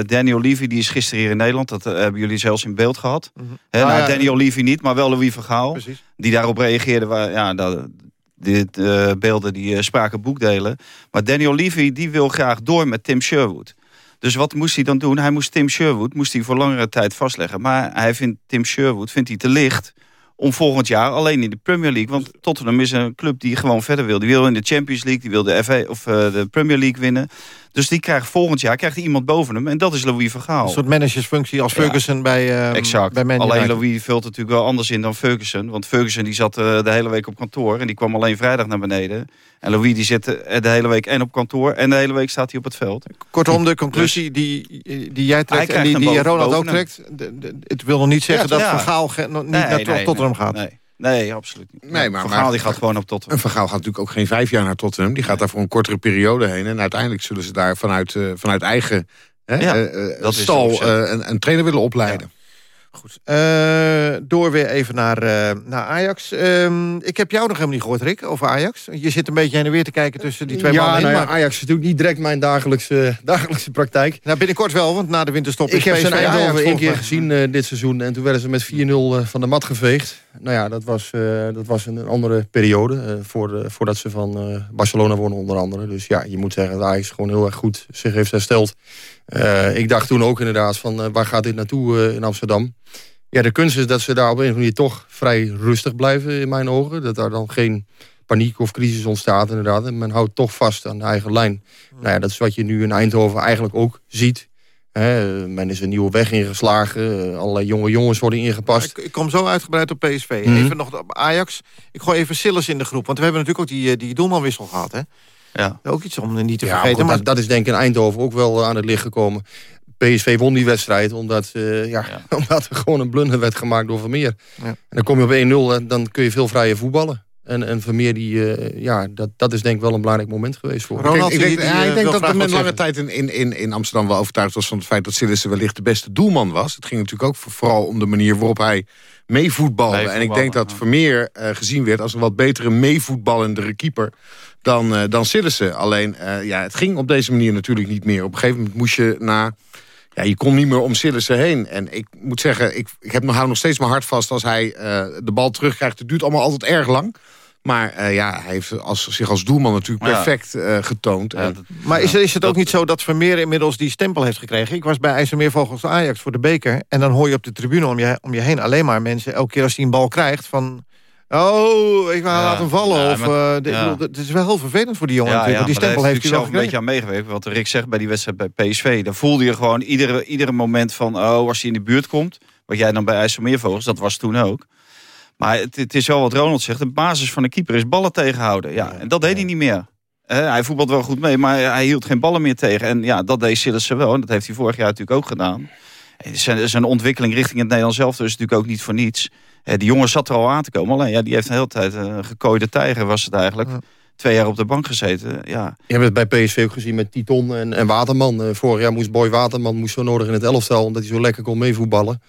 Daniel Levy, die is gisteren hier in Nederland. Dat hebben jullie zelfs in beeld gehad. Mm -hmm. He, nou, Daniel Levy niet, maar wel Louis van Gaal. Precies. Die daarop reageerde. Waar, ja, dat, dit beelden die spraken boekdelen. Maar Daniel Levy die wil graag door met Tim Sherwood. Dus wat moest hij dan doen? Hij moest Tim Sherwood moest hij voor langere tijd vastleggen. Maar hij vindt Tim Sherwood vindt hij te licht om volgend jaar alleen in de Premier League. Want Tottenham is een club die gewoon verder wil. Die wil in de Champions League, die wil de, FA, of, uh, de Premier League winnen. Dus die krijgt volgend jaar krijgt iemand boven hem. En dat is Louis van Gaal. Een soort managersfunctie als Ferguson ja. bij, uh, exact. bij Man Alleen Louis vult het natuurlijk wel anders in dan Ferguson. Want Ferguson die zat uh, de hele week op kantoor. En die kwam alleen vrijdag naar beneden. En Louis die zit de hele week en op kantoor. En de hele week staat hij op het veld. Kortom, de conclusie die, die jij trekt en die, die Ronald ook trekt. Het wil nog niet zeggen ja, dat ja. Van Gaal nog niet nee, naar nee, Tottenham nee, gaat. Nee. Nee, absoluut niet. Nee, maar, Van Gaal die gaat gewoon op Tottenham. Een Van Gaal gaat natuurlijk ook geen vijf jaar naar Tottenham. Die gaat daar voor een kortere periode heen. En uiteindelijk zullen ze daar vanuit, uh, vanuit eigen hè, ja, uh, dat stal een, een, trainer willen opleiden. Ja. Goed. Uh, door weer even naar, uh, naar Ajax. Uh, ik heb jou nog helemaal niet gehoord, Rick, over Ajax. Je zit een beetje heen en weer te kijken tussen die twee ja, mannen nou. Ja, Ajax is natuurlijk niet direct mijn dagelijkse, dagelijkse praktijk. Nou, binnenkort wel, want na de winterstop is Ik heb zijn Eindhoven één keer gezien uh, dit seizoen. En toen werden ze met 4-0 van de mat geveegd. Nou ja, dat was, dat was een andere periode. voor voordat ze van Barcelona wonnen onder andere. Dus ja, je moet zeggen dat Ajax gewoon heel erg goed zich heeft hersteld. Ik dacht toen ook inderdaad van waar gaat dit naartoe in Amsterdam? Ja, de kunst is dat ze daar op een of andere manier toch vrij rustig blijven in mijn ogen. Dat daar dan geen paniek of crisis ontstaat inderdaad. En men houdt toch vast aan de eigen lijn. Nou ja, dat is wat je nu in Eindhoven eigenlijk ook ziet. He, men is een nieuwe weg ingeslagen. Allerlei jonge jongens worden ingepast. Ik, ik kom zo uitgebreid op PSV. Mm -hmm. Even nog op Ajax. Ik gooi even Sillis in de groep. Want we hebben natuurlijk ook die, die doelmanwissel gehad. Hè? Ja. Ook iets om niet te Ja, vergeten. goed, maar dat, dat is denk ik in Eindhoven ook wel eh, aan het licht gekomen. PSV won die wedstrijd omdat, eh, ja, omdat er gewoon een blunder werd gemaakt door Vermeer. Ja. En dan kom je op 1-0 en dan kun je veel vrijer voetballen. En, en Vermeer, die, eh, ja, dat, dat is denk ik wel een belangrijk moment geweest voor hem. ik denk, ja, eh, ik denk dat men lange tijd in, in, in, in Amsterdam wel overtuigd was van het feit dat Sillissen wellicht de beste doelman was. Het ging natuurlijk ook voor- vooral om de manier waarop hij meevoetbalde. En ik denk dat Vermeer eh, gezien werd als een wat betere meevoetballendere keeper dan, eh dan Sillissen. Alleen, eh, ja, het ging op deze manier natuurlijk niet meer. Op een gegeven moment moest je na... Ja, je kon niet meer om Sillissen heen. En ik moet zeggen, ik, ik heb nog, hou nog steeds mijn hart vast... als hij eh, de bal terugkrijgt. Het duurt allemaal altijd erg lang. Maar eh, ja, hij heeft als, zich als doelman natuurlijk Ja. perfect eh, getoond. En- Maar is, is het ook niet zo dat Vermeer inmiddels die stempel heeft gekregen? Ik was bij IJsselmeervogels Ajax voor de beker. En dan hoor je op de tribune om je, om je heen alleen maar mensen... elke keer als hij een bal krijgt van... Oh, ik laat hem vallen. Ja, of, maar- eh, ja. Het is wel heel vervelend voor die jongen. Ja, want die stempel heeft hij zelf een beetje aan meegewerkt. Wat Rick zegt bij die wedstrijd bij PSV. Daar voelde je gewoon iedere, iedere moment van... oh, als hij in de buurt komt. Wat jij dan bij IJsselmeervogels, dat was toen ook. Maar het, het is wel wat Ronald zegt. De basis van een keeper is ballen tegenhouden. Ja, en dat deed hij niet meer. Hij voetbalt wel goed mee, maar hij hield geen ballen meer tegen. En ja, dat deed Sillissen wel. En dat heeft hij vorig jaar natuurlijk ook gedaan. En Zijn, zijn ontwikkeling richting het Nederlands zelf is natuurlijk ook niet voor niets. Eh, die jongen zat er al aan te komen. Alleen ja, die heeft een hele tijd eh, een gekooide tijger was het eigenlijk. Twee jaar op de bank gezeten. Ja, Je hebt het bij PSV ook gezien met Titon en, en Waterman. Eh, vorig jaar moest Boy Waterman moest zo nodig in het elftal... omdat hij zo lekker kon meevoetballen.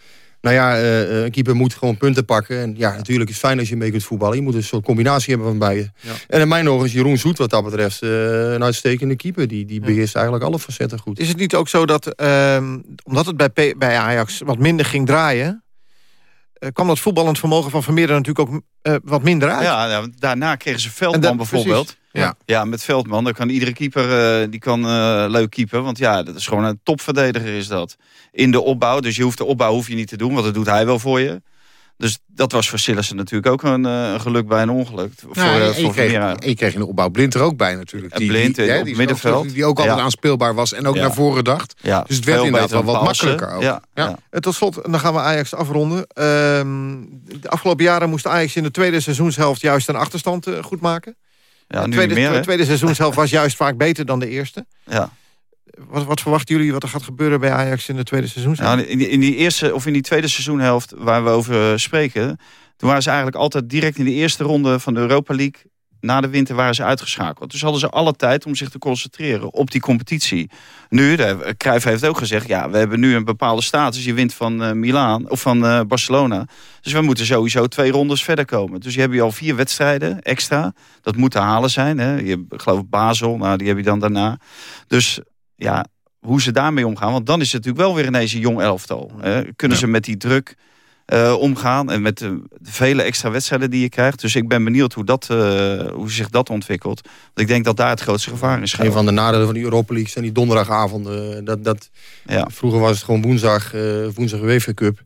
Nou ja, eh, eh, een keeper moet gewoon punten pakken. En ja, natuurlijk is het fijn als je mee kunt voetballen. Je moet een soort combinatie hebben van beide. En in mijn ogen is Jeroen Zoet wat dat betreft eh, een uitstekende keeper. Die, die beheerst eigenlijk alle facetten goed. Is het niet ook zo dat, ehm, omdat het bij, P- bij Ajax wat minder ging draaien... eh, kwam dat voetballend vermogen van Vermeer er natuurlijk ook eh, wat minder uit? Ja, daarna kregen ze Veldman dat- bijvoorbeeld. precies, ja. ja, met Veldman. Dan kan iedere keeper eh, die kan, leuk keeper. Want ja, dat is gewoon een topverdediger is dat. In de opbouw. Dus je hoeft de opbouw hoef je niet te doen. Want dat doet hij wel voor je. Dus dat was voor Sillissen natuurlijk ook een, eh, een geluk bij een ongeluk. Voor, Nou, eh, en, je voor kreeg, Vermeer. je kreeg in de opbouw Blind er ook bij natuurlijk. En Blind die, op die, middenveld. Die ook altijd Ja. aanspeelbaar was en ook Ja. naar voren dacht. Ja, Dus het werd veel inderdaad wel wat makkelijker ook. Ja, En tot slot, dan gaan we Ajax afronden. Ehm, de afgelopen jaren moest Ajax in de tweede seizoenshelft juist een achterstand eh, goed maken. Ja, de nu tweede, meer, tweede seizoenshelft was juist vaak beter dan de eerste. Ja. Wat, wat verwachten jullie wat er gaat gebeuren bij Ajax in de tweede seizoenshelft? Nou, in, die, in die eerste of in die tweede seizoenhelft waar we over spreken, toen waren ze eigenlijk altijd direct in de eerste ronde van de Europa League. Na de winter waren ze uitgeschakeld. Dus hadden ze alle tijd om zich te concentreren op die competitie. Nu, de, Cruijff heeft ook gezegd, ja, we hebben nu een bepaalde status. Je wint van eh Milaan of van eh, Barcelona. Dus we moeten sowieso twee rondes verder komen. Dus je hebt al vier wedstrijden extra. Dat moet te halen zijn. Hè. Je geloof Basel, nou, die heb je dan daarna. Dus ja, hoe ze daarmee omgaan. Want dan is het natuurlijk wel weer ineens een jong elftal. Hè. Kunnen ze met die druk eh, omgaan. En met de, de vele extra wedstrijden die je krijgt. Dus ik ben benieuwd hoe, dat, eh, hoe zich dat ontwikkelt. Want ik denk dat daar het grootste gevaar is. Een van de nadelen van die Europa League zijn die donderdagavonden. Dat, dat, Vroeger was het gewoon woensdag, eh woensdag UEFA Cup.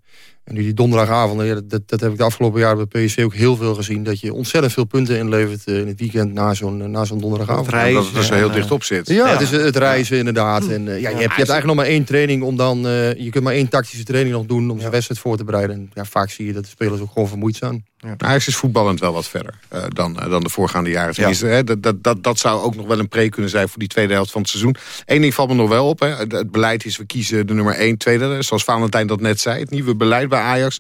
En nu die donderdagavonden, ja, dat, dat, heb ik de afgelopen jaren bij PSV ook heel veel gezien. Dat je ontzettend veel punten inlevert eh, in het weekend na zo'n na zo'n donderdagavond. Het reizen. Dat het er zo heel dicht op zit. Ja, Ja. het is het reizen inderdaad. En, eh, ja, je, hebt, je hebt eigenlijk nog maar één training om dan... eh, je kunt maar één tactische training nog doen om zijn wedstrijd voor te bereiden. En ja, vaak zie je dat de spelers ook gewoon vermoeid zijn. Ajax is voetballend wel wat verder eh, dan, eh, dan de voorgaande jaren. Hè, dat, dat, dat, dat zou ook nog wel een pre kunnen zijn voor die tweede helft van het seizoen. Eén ding valt me nog wel op. Hè. Het, het beleid is, we kiezen de nummer één, tweede. Zoals Valentijn dat net zei, het nieuwe beleid bij Ajax.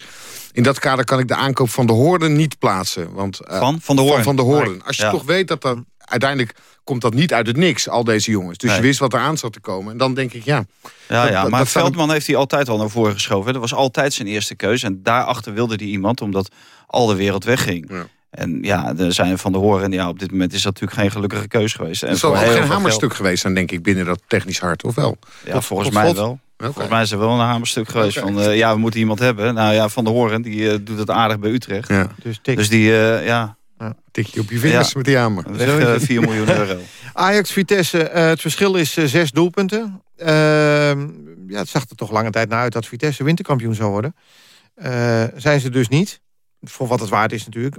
In dat kader kan ik de aankoop van de Hoorden niet plaatsen. Want, eh, Van? Van de Hoorn? Van, de Hoorn. Als je Ja. toch weet dat dan... Uiteindelijk komt dat niet uit het niks, al deze jongens. Dus Nee. je wist wat er aan zat te komen. En dan denk ik, ja... Ja, dat- ja maar dat Veldman heeft hij altijd al naar voren geschoven. Dat was altijd zijn eerste keuze. En daarachter wilde hij iemand, omdat al de wereld wegging. En ja, er zijn van de horen. Ja, op dit moment is dat natuurlijk geen gelukkige keuze geweest. En Er zal ook geen hamerstuk geld. geweest zijn, denk ik, binnen dat technisch hart, of wel? Ja, volgens mij wel. Volgens mij is er wel een hamerstuk geweest van... eh, ja, we moeten iemand hebben. Nou ja, Van de Horen, die eh, doet het aardig bij Utrecht. Ja. Dus, tik. Dus die, eh, ja... Tikje op je vingers met die hamer. Weg eh, 4 miljoen euro. Ajax-Vitesse, eh, het verschil is zes doelpunten. Ehm, ja, het zag er toch lange tijd naar uit dat Vitesse winterkampioen zou worden. Eh, zijn ze dus niet. Voor wat het waard is natuurlijk.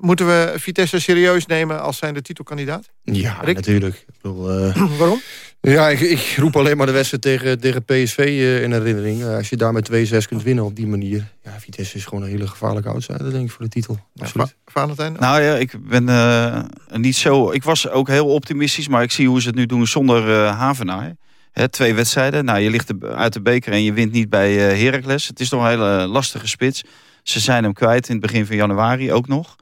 Moeten we Vitesse serieus nemen als zijn de titelkandidaat? Ja, Rick? natuurlijk. Ik bedoel, eh, Waarom? Ja, ik, ik, roep alleen maar de wedstrijd tegen, tegen PSV uh, in herinnering. Uh, als je daar met 2-6 kunt winnen op die manier. Ja, Vitesse is gewoon een hele gevaarlijke outsider, denk ik, voor de titel. Ja, Valentijn? Nou ja, ik ben uh, niet zo... Ik was ook heel optimistisch, maar ik zie hoe ze het nu doen zonder Havenaar. He, twee wedstrijden. Nou, je ligt uit de beker en je wint niet bij Heracles. Het is toch een hele lastige spits. Ze zijn hem kwijt in het begin van januari ook nog.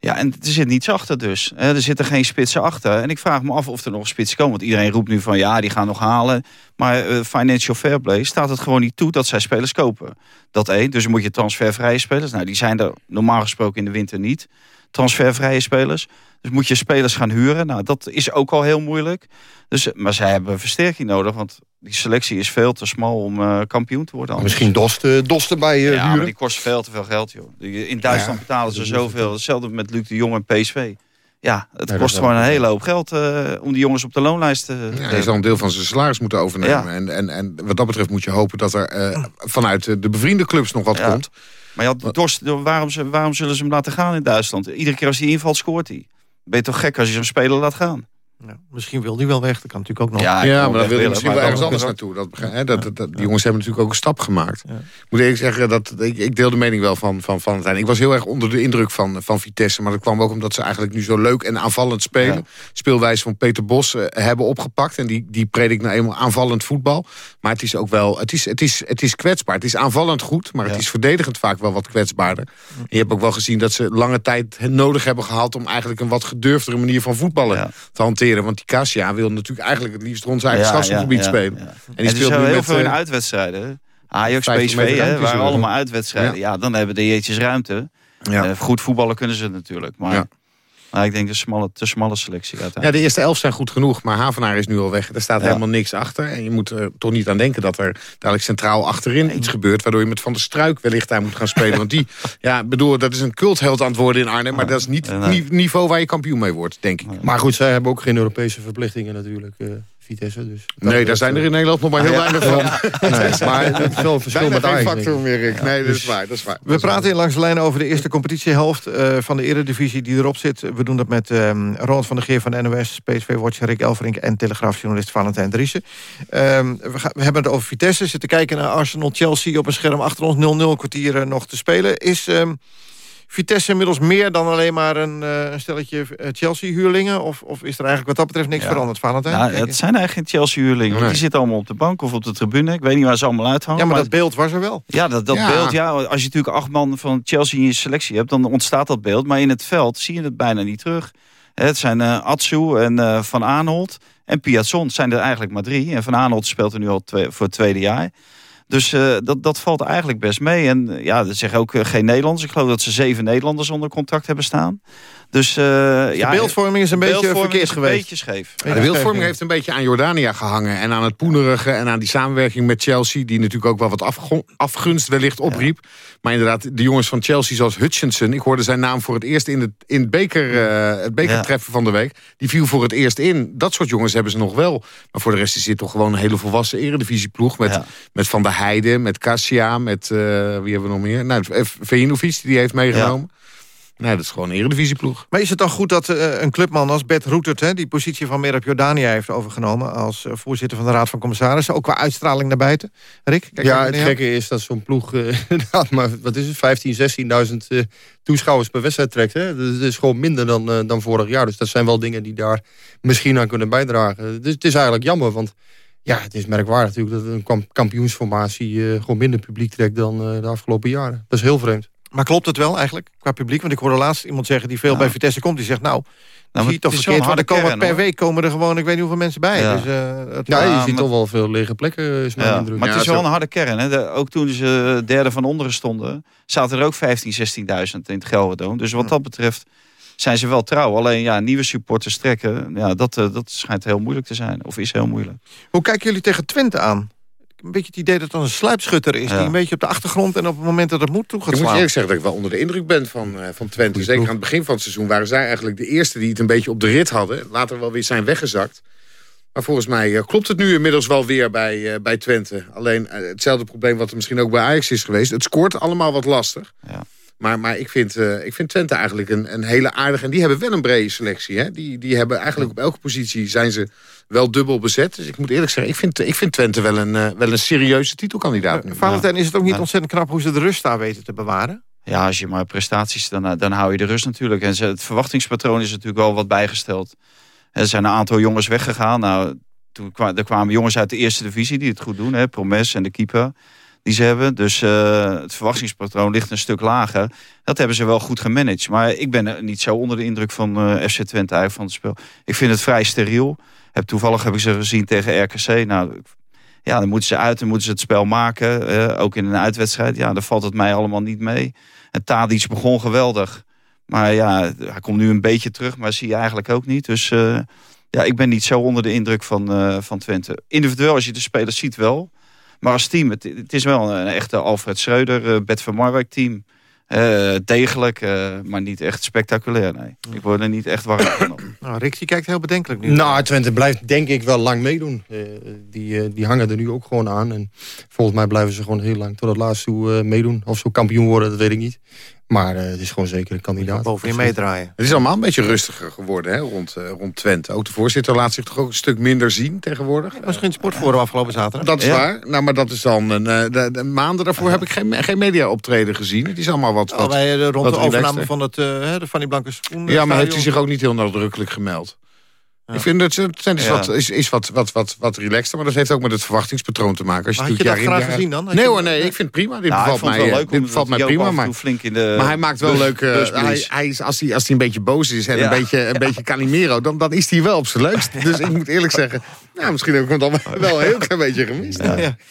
Ja, en er zit niets achter dus. Er zitten geen spitsen achter. En ik vraag me af of er nog spitsen komen. Want iedereen roept nu van ja, die gaan nog halen. Maar uh, Financial Fair Play staat het gewoon niet toe dat zij spelers kopen. Dat één. Dus moet je transfervrije spelers. Nou, die zijn er normaal gesproken in de winter niet. Transfervrije spelers. Dus moet je spelers gaan huren. Nou, dat is ook al heel moeilijk. Dus, maar zij hebben versterking nodig. Want die selectie is veel te smal om uh, kampioen te worden. Anders. Misschien Dost, uh, Dost erbij uh, ja, die kost veel te veel geld, joh. In Duitsland ja, betalen ze zoveel. Hetzelfde met Luc de Jong en PSV. Ja, het nee, kost gewoon een hele hoop geld om die jongens op de loonlijst te ja, Hij zal een deel van zijn salaris moeten overnemen. Ja. En, en, en wat dat betreft moet je hopen dat er vanuit de bevriende clubs nog wat komt. Maar ja, Dorst, waarom, waarom zullen ze hem laten gaan in Duitsland? Iedere keer als hij invalt, scoort hij. Ben je toch gek als je zo'n speler laat gaan? Ja, misschien wil die wel weg, dat kan natuurlijk ook nog. Ja, ja maar dan wil hij misschien wel ergens anders naartoe. Dat, hè, dat, dat, dat, die jongens hebben natuurlijk ook een stap gemaakt. Ja. Moet ik zeggen, dat, ik, ik deel de mening wel van, van Valentijn. Ik was heel erg onder de indruk van, van Vitesse. Maar dat kwam ook omdat ze eigenlijk nu zo leuk en aanvallend spelen. Ja. Speelwijze van Peter Bos uh, hebben opgepakt. En die, die predikt nou eenmaal aanvallend voetbal. Maar het is ook wel, het is, het is, het is kwetsbaar. Het is aanvallend goed, maar het is verdedigend vaak wel wat kwetsbaarder. En je hebt ook wel gezien dat ze lange tijd nodig hebben gehad... om eigenlijk een wat gedurfdere manier van voetballen te hanteren. Want die Cassia wil natuurlijk eigenlijk het liefst rond zijn eigen ja, strafgebied ja, ja, spelen. En die speelt nu heel met, veel in uitwedstrijden. Ajax, PSV, hè, waren allemaal uitwedstrijden. Ja. dan hebben de jeetjes ruimte. Uh, goed voetballen kunnen ze natuurlijk. Maar maar ik denk een smalle, te smalle selectie uiteindelijk. Ja, de eerste elf zijn goed genoeg, maar Havenaar is nu al weg. Er staat ja. helemaal niks achter. En je moet er toch niet aan denken dat er dadelijk centraal achterin iets gebeurt... waardoor je met Van der Struik wellicht daar moet gaan spelen. Want die, ja, bedoel, dat is een cultheld aan het worden in Arnhem... maar dat is niet het niveau waar je kampioen mee wordt, denk ik. Maar goed, zij hebben ook geen Europese verplichtingen natuurlijk... Vitesse. Dus nee, daar zijn er in Nederland nog maar heel weinig van. Nee, maar het is wel een verschil met geen factor meer, Rick. Nee, dat is waar. Dat is waar. We praten in langs de lijn over de eerste competitiehelft uh, van de eredivisie die erop zit. We doen dat met um, Ronald van der Geer van de NOS, PSV-watcher Rick Elverink en Telegraafjournalist Valentijn Driessen. Um, we, we, hebben het over Vitesse. Zitten kijken naar Arsenal-Chelsea op een scherm achter ons. 0-0 kwartier uh, nog te spelen. Is... Um, Vitesse inmiddels meer dan alleen maar een, uh, een stelletje Chelsea-huurlingen? Of, of is er eigenlijk wat dat betreft niks ja. veranderd, Valentijn? Nou, het zijn eigenlijk geen Chelsea-huurlingen. Nee. Die zitten allemaal op de bank of op de tribune. Ik weet niet waar ze allemaal uithangen. Ja, maar, maar dat beeld was er wel. Ja, dat, dat ja. beeld. Ja, als je natuurlijk acht man van Chelsea in je selectie hebt... dan ontstaat dat beeld. Maar in het veld zie je het bijna niet terug. Het zijn uh, Atsu en uh, Van Aanholt en Piazzon. Het zijn er eigenlijk maar drie. En Van Aanholt speelt er nu al twee, voor het tweede jaar. Dus uh, dat, dat valt eigenlijk best mee. En uh, ja, dat zeggen ook uh, geen Nederlanders. Ik geloof dat ze zeven Nederlanders onder contract hebben staan. Dus, de ja, beeldvorming is een beetje verkeerd geweest. Een beetje scheef. Ja, de beeldvorming heeft een beetje aan Jordania gehangen. En aan het poenerige en aan die samenwerking met Chelsea. Die natuurlijk ook wel wat afgunst wellicht opriep. Ja. Maar inderdaad, de jongens van Chelsea zoals Hutchinson. Ik hoorde zijn naam voor het eerst in, het, in het, beker, het bekertreffen van de week. Die viel voor het eerst in. Dat soort jongens hebben ze nog wel. Maar voor de rest is dit toch gewoon een hele volwassen eredivisieploeg. Met, met Van der Heide, met Cassia, met uh, wie hebben we nog meer? Nou, Vejinovic, die heeft meegenomen. Nee, dat is gewoon een eredivisieploeg. Maar is het dan goed dat uh, een clubman als Bert Roetert... Hè, die positie van Merab Jordania heeft overgenomen... als uh, voorzitter van de Raad van Commissarissen... ook qua uitstraling naar buiten? Rick? Kijk ja, het gekke is dat zo'n ploeg... Uh, maar wat is het, 15, 16.000 toeschouwers per wedstrijd trekt. Hè? Dat is gewoon minder dan, dan vorig jaar. Dus dat zijn wel dingen die daar misschien aan kunnen bijdragen. Dus het is eigenlijk jammer, want... Ja, het is merkwaardig natuurlijk dat een kampioensformatie uh, gewoon minder publiek trekt dan uh, de afgelopen jaren. Dat is heel vreemd. Maar klopt het wel eigenlijk qua publiek? Want ik hoorde laatst iemand zeggen die veel ja. bij Vitesse komt. Die zegt nou, nou zie je toch verkeerd. Maar er komen kern, per week komen er gewoon, ik weet niet hoeveel mensen bij. Ja, dus, uh, het ja je ziet toch wel veel lege plekken, is mijn ja. indruk. Maar het is wel een harde kern. Hè? De, ook toen ze derde van onderen stonden, zaten er ook 15, 16.000 in het Gelderdoom. Dus wat dat betreft zijn ze wel trouw. Alleen ja, nieuwe supporters trekken, ja, dat, uh, dat schijnt heel moeilijk te zijn. Of is heel moeilijk. Hoe kijken jullie tegen Twente aan? Een beetje het idee dat het een sluipschutter is... Ja. die een beetje op de achtergrond en op het moment dat het moet toe gaat Ik moet eerlijk zeggen dat ik wel onder de indruk ben van, uh, van Twente. Zeker aan het begin van het seizoen waren zij eigenlijk de eerste... die het een beetje op de rit hadden. Later wel weer zijn weggezakt. Maar volgens mij uh, klopt het nu inmiddels wel weer bij, uh, bij Twente. Alleen hetzelfde probleem wat er misschien ook bij Ajax is geweest. Het scoort allemaal wat lastig. Ja. Maar, maar ik, vind, uh, ik vind Twente eigenlijk een, een hele aardige... En die hebben wel een brede selectie. Hè? Die, die hebben eigenlijk op elke positie zijn ze wel dubbel bezet. Dus ik moet eerlijk zeggen, ik vind, ik vind Twente wel een, uh, wel een serieuze titelkandidaat. Uh, Valentijn, is het ook niet ontzettend knap hoe ze de rust daar weten te bewaren? Ja, als je maar prestaties, dan, dan hou je de rust natuurlijk. En het verwachtingspatroon is natuurlijk wel wat bijgesteld. Er zijn een aantal jongens weggegaan. Nou, toen kwamen, er kwamen jongens uit de eerste divisie die het goed doen. Hè, Promes en de keeper die ze hebben. Dus uh, het verwachtingspatroon ligt een stuk lager. Dat hebben ze wel goed gemanaged. Maar ik ben niet zo onder de indruk van uh, FC Twente eigenlijk van het spel. Ik vind het vrij steriel. Heb, toevallig heb ik ze gezien tegen RKC. Nou, ja, dan moeten ze uit, dan moeten ze het spel maken. Uh, ook in een uitwedstrijd. Ja, dan valt het mij allemaal niet mee. En Tadic begon geweldig. Maar ja, hij komt nu een beetje terug, maar zie je eigenlijk ook niet. Dus ja, ik ben niet zo onder de indruk van, van Twente. Individueel, als je de spelers ziet wel. Maar als team, het, het is wel een, echte Alfred Schreuder, uh, Bert van Marwijk team. Uh, degelijk, uh, maar niet echt spectaculair. Nee. Ik word er niet echt warm van. nou, Rick, die kijkt heel bedenkelijk nu. Nou, Twente blijft denk ik wel lang meedoen. Uh, die, die hangen er nu ook gewoon aan. En volgens mij blijven ze gewoon heel lang tot het laatst toe meedoen. Of ze kampioen worden, dat weet ik niet. Maar het is gewoon zeker een kandidaat. Bovenin meedraaien. Het is allemaal een beetje rustiger geworden hè, rond, rond Twente. Ook de voorzitter laat zich toch ook een stuk minder zien tegenwoordig. Ja, misschien sportforum afgelopen zaterdag. Dat is ja. waar. Nou, maar dat is dan een, de, de maanden daarvoor heb ik geen, geen media optreden gezien. Het is allemaal wat, wat, bij de, rond de overname van het, uh, de Fanny Blanke Schoen. Ja, maar heeft hij zich ook niet heel nadrukkelijk gemeld. Ja. Ik vind dat het is, ja. wat, is, is wat, wat, wat, wat relaxter, maar dat heeft ook met het verwachtingspatroon te maken. Als je, had je dat graag gezien dan? Nee hoor, nee, ik vind het prima. Dit nou, bevalt mij, leuk dit bevalt mij prima. Maar, flink in de maar hij maakt wel leuk. Uh, hij, hij is, als, hij, als hij een beetje boos is en ja. een beetje, een beetje Calimero, dan, dan is hij wel op zijn leukst. Dus ik moet eerlijk zeggen, nou, misschien heb ik hem dan wel een heel klein beetje gemist.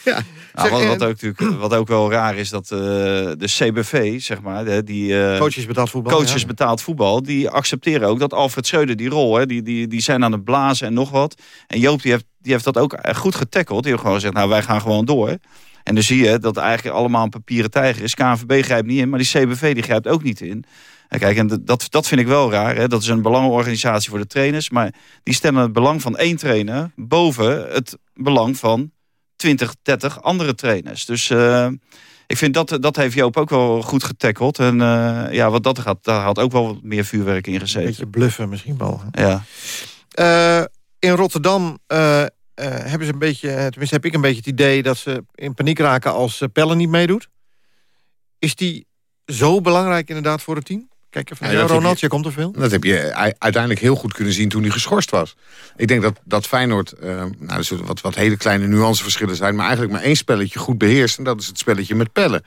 Ja. Nou, wat, wat, ook, natuurlijk, wat ook wel raar is, dat uh, de CBV, zeg maar, de, die uh, coaches betaald voetbal, coaches ja. betaald voetbal, die accepteren ook dat Alfred Schreuder die rol, hè, die, die, die zijn aan het blazen en nog wat. En Joop die heeft, die heeft dat ook goed getackled. Die heeft gewoon gezegd, nou wij gaan gewoon door. En dan zie je dat eigenlijk allemaal een papieren tijger is. KNVB grijpt niet in, maar die CBV die grijpt ook niet in. En kijk, en dat, dat vind ik wel raar. Hè? Dat is een belangenorganisatie voor de trainers. Maar die stellen het belang van één trainer boven het belang van 20, 30 andere trainers. Dus uh, ik vind dat, dat heeft Joop ook wel goed getackled. En uh, ja, wat dat gaat, daar had ook wel wat meer vuurwerk in gezeten. Een beetje bluffen misschien wel. Ja. Uh, in Rotterdam hebben ze een beetje, tenminste heb ik een beetje het idee... dat ze in paniek raken als Pelle niet meedoet. Is die zo belangrijk inderdaad voor het team? Kijk even naar ja, Ronald, je, je komt er veel. Dat heb je uiteindelijk heel goed kunnen zien toen hij geschorst was. Ik denk dat, dat Feyenoord, uh, nou, er wat, wat hele kleine nuanceverschillen zijn... maar eigenlijk maar één spelletje goed beheerst... en dat is het spelletje met pellen.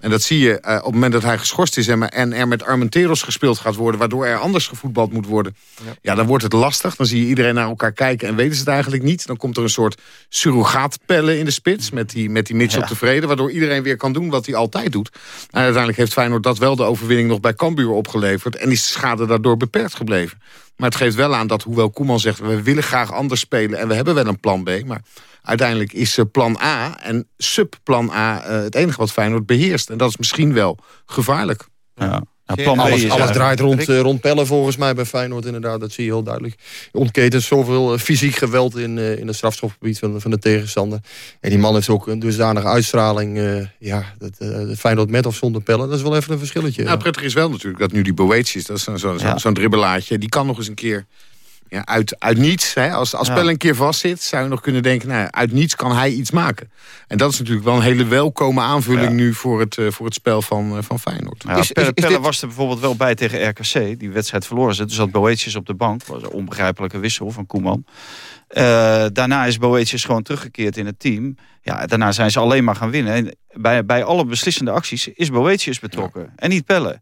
En dat zie je uh, op het moment dat hij geschorst is... en, en er met Armenteros gespeeld gaat worden... waardoor er anders gevoetbald moet worden. Ja. ja. dan wordt het lastig. Dan zie je iedereen naar elkaar kijken en weten ze het eigenlijk niet. Dan komt er een soort surrogaatpellen in de spits... met die, met die Mitchell ja. tevreden... waardoor iedereen weer kan doen wat hij altijd doet. En uiteindelijk heeft Feyenoord dat wel de overwinning... nog bij Cambuur opgeleverd... en is de schade daardoor beperkt gebleven. Maar het geeft wel aan dat, hoewel Koeman zegt... we willen graag anders spelen en we hebben wel een plan B... maar uiteindelijk is plan A en subplan A uh, het enige wat Feyenoord beheerst. En dat is misschien wel gevaarlijk. Ja. Ja, plan alles, is, alles draait rond, uh, rond pellen volgens mij bij Feyenoord inderdaad. Dat zie je heel duidelijk. Je ontkent zoveel uh, fysiek geweld in, uh, in het strafschopgebied van, van de tegenstander. En die man heeft ook een dusdanige uitstraling. ja, dat, Feyenoord met of zonder pellen, dat is wel even een verschilletje. Nou, prettig is wel natuurlijk dat nu die Boetius, dat is zo'n zo, zo, ja. zo dribbelaatje. Die kan nog eens een keer ja, uit, uit niets, hè, als, als ja. Pelle een keer vastzit... zou je nog kunnen denken, nou, uit niets kan hij iets maken. En dat is natuurlijk wel een hele welkome aanvulling... Ja. nu voor het, uh, voor het spel van, uh, van Feyenoord. Ja, is, Pelle, is, is Pelle dit... was er bijvoorbeeld wel bij tegen RKC. Die wedstrijd verloren ze. Dus zat Boetjes op de bank. was een onbegrijpelijke wissel van Koeman. Uh, daarna is Boetjes gewoon teruggekeerd in het team. Ja, daarna zijn ze alleen maar gaan winnen. En bij, bij alle beslissende acties is Boetjes betrokken. En niet Pelle.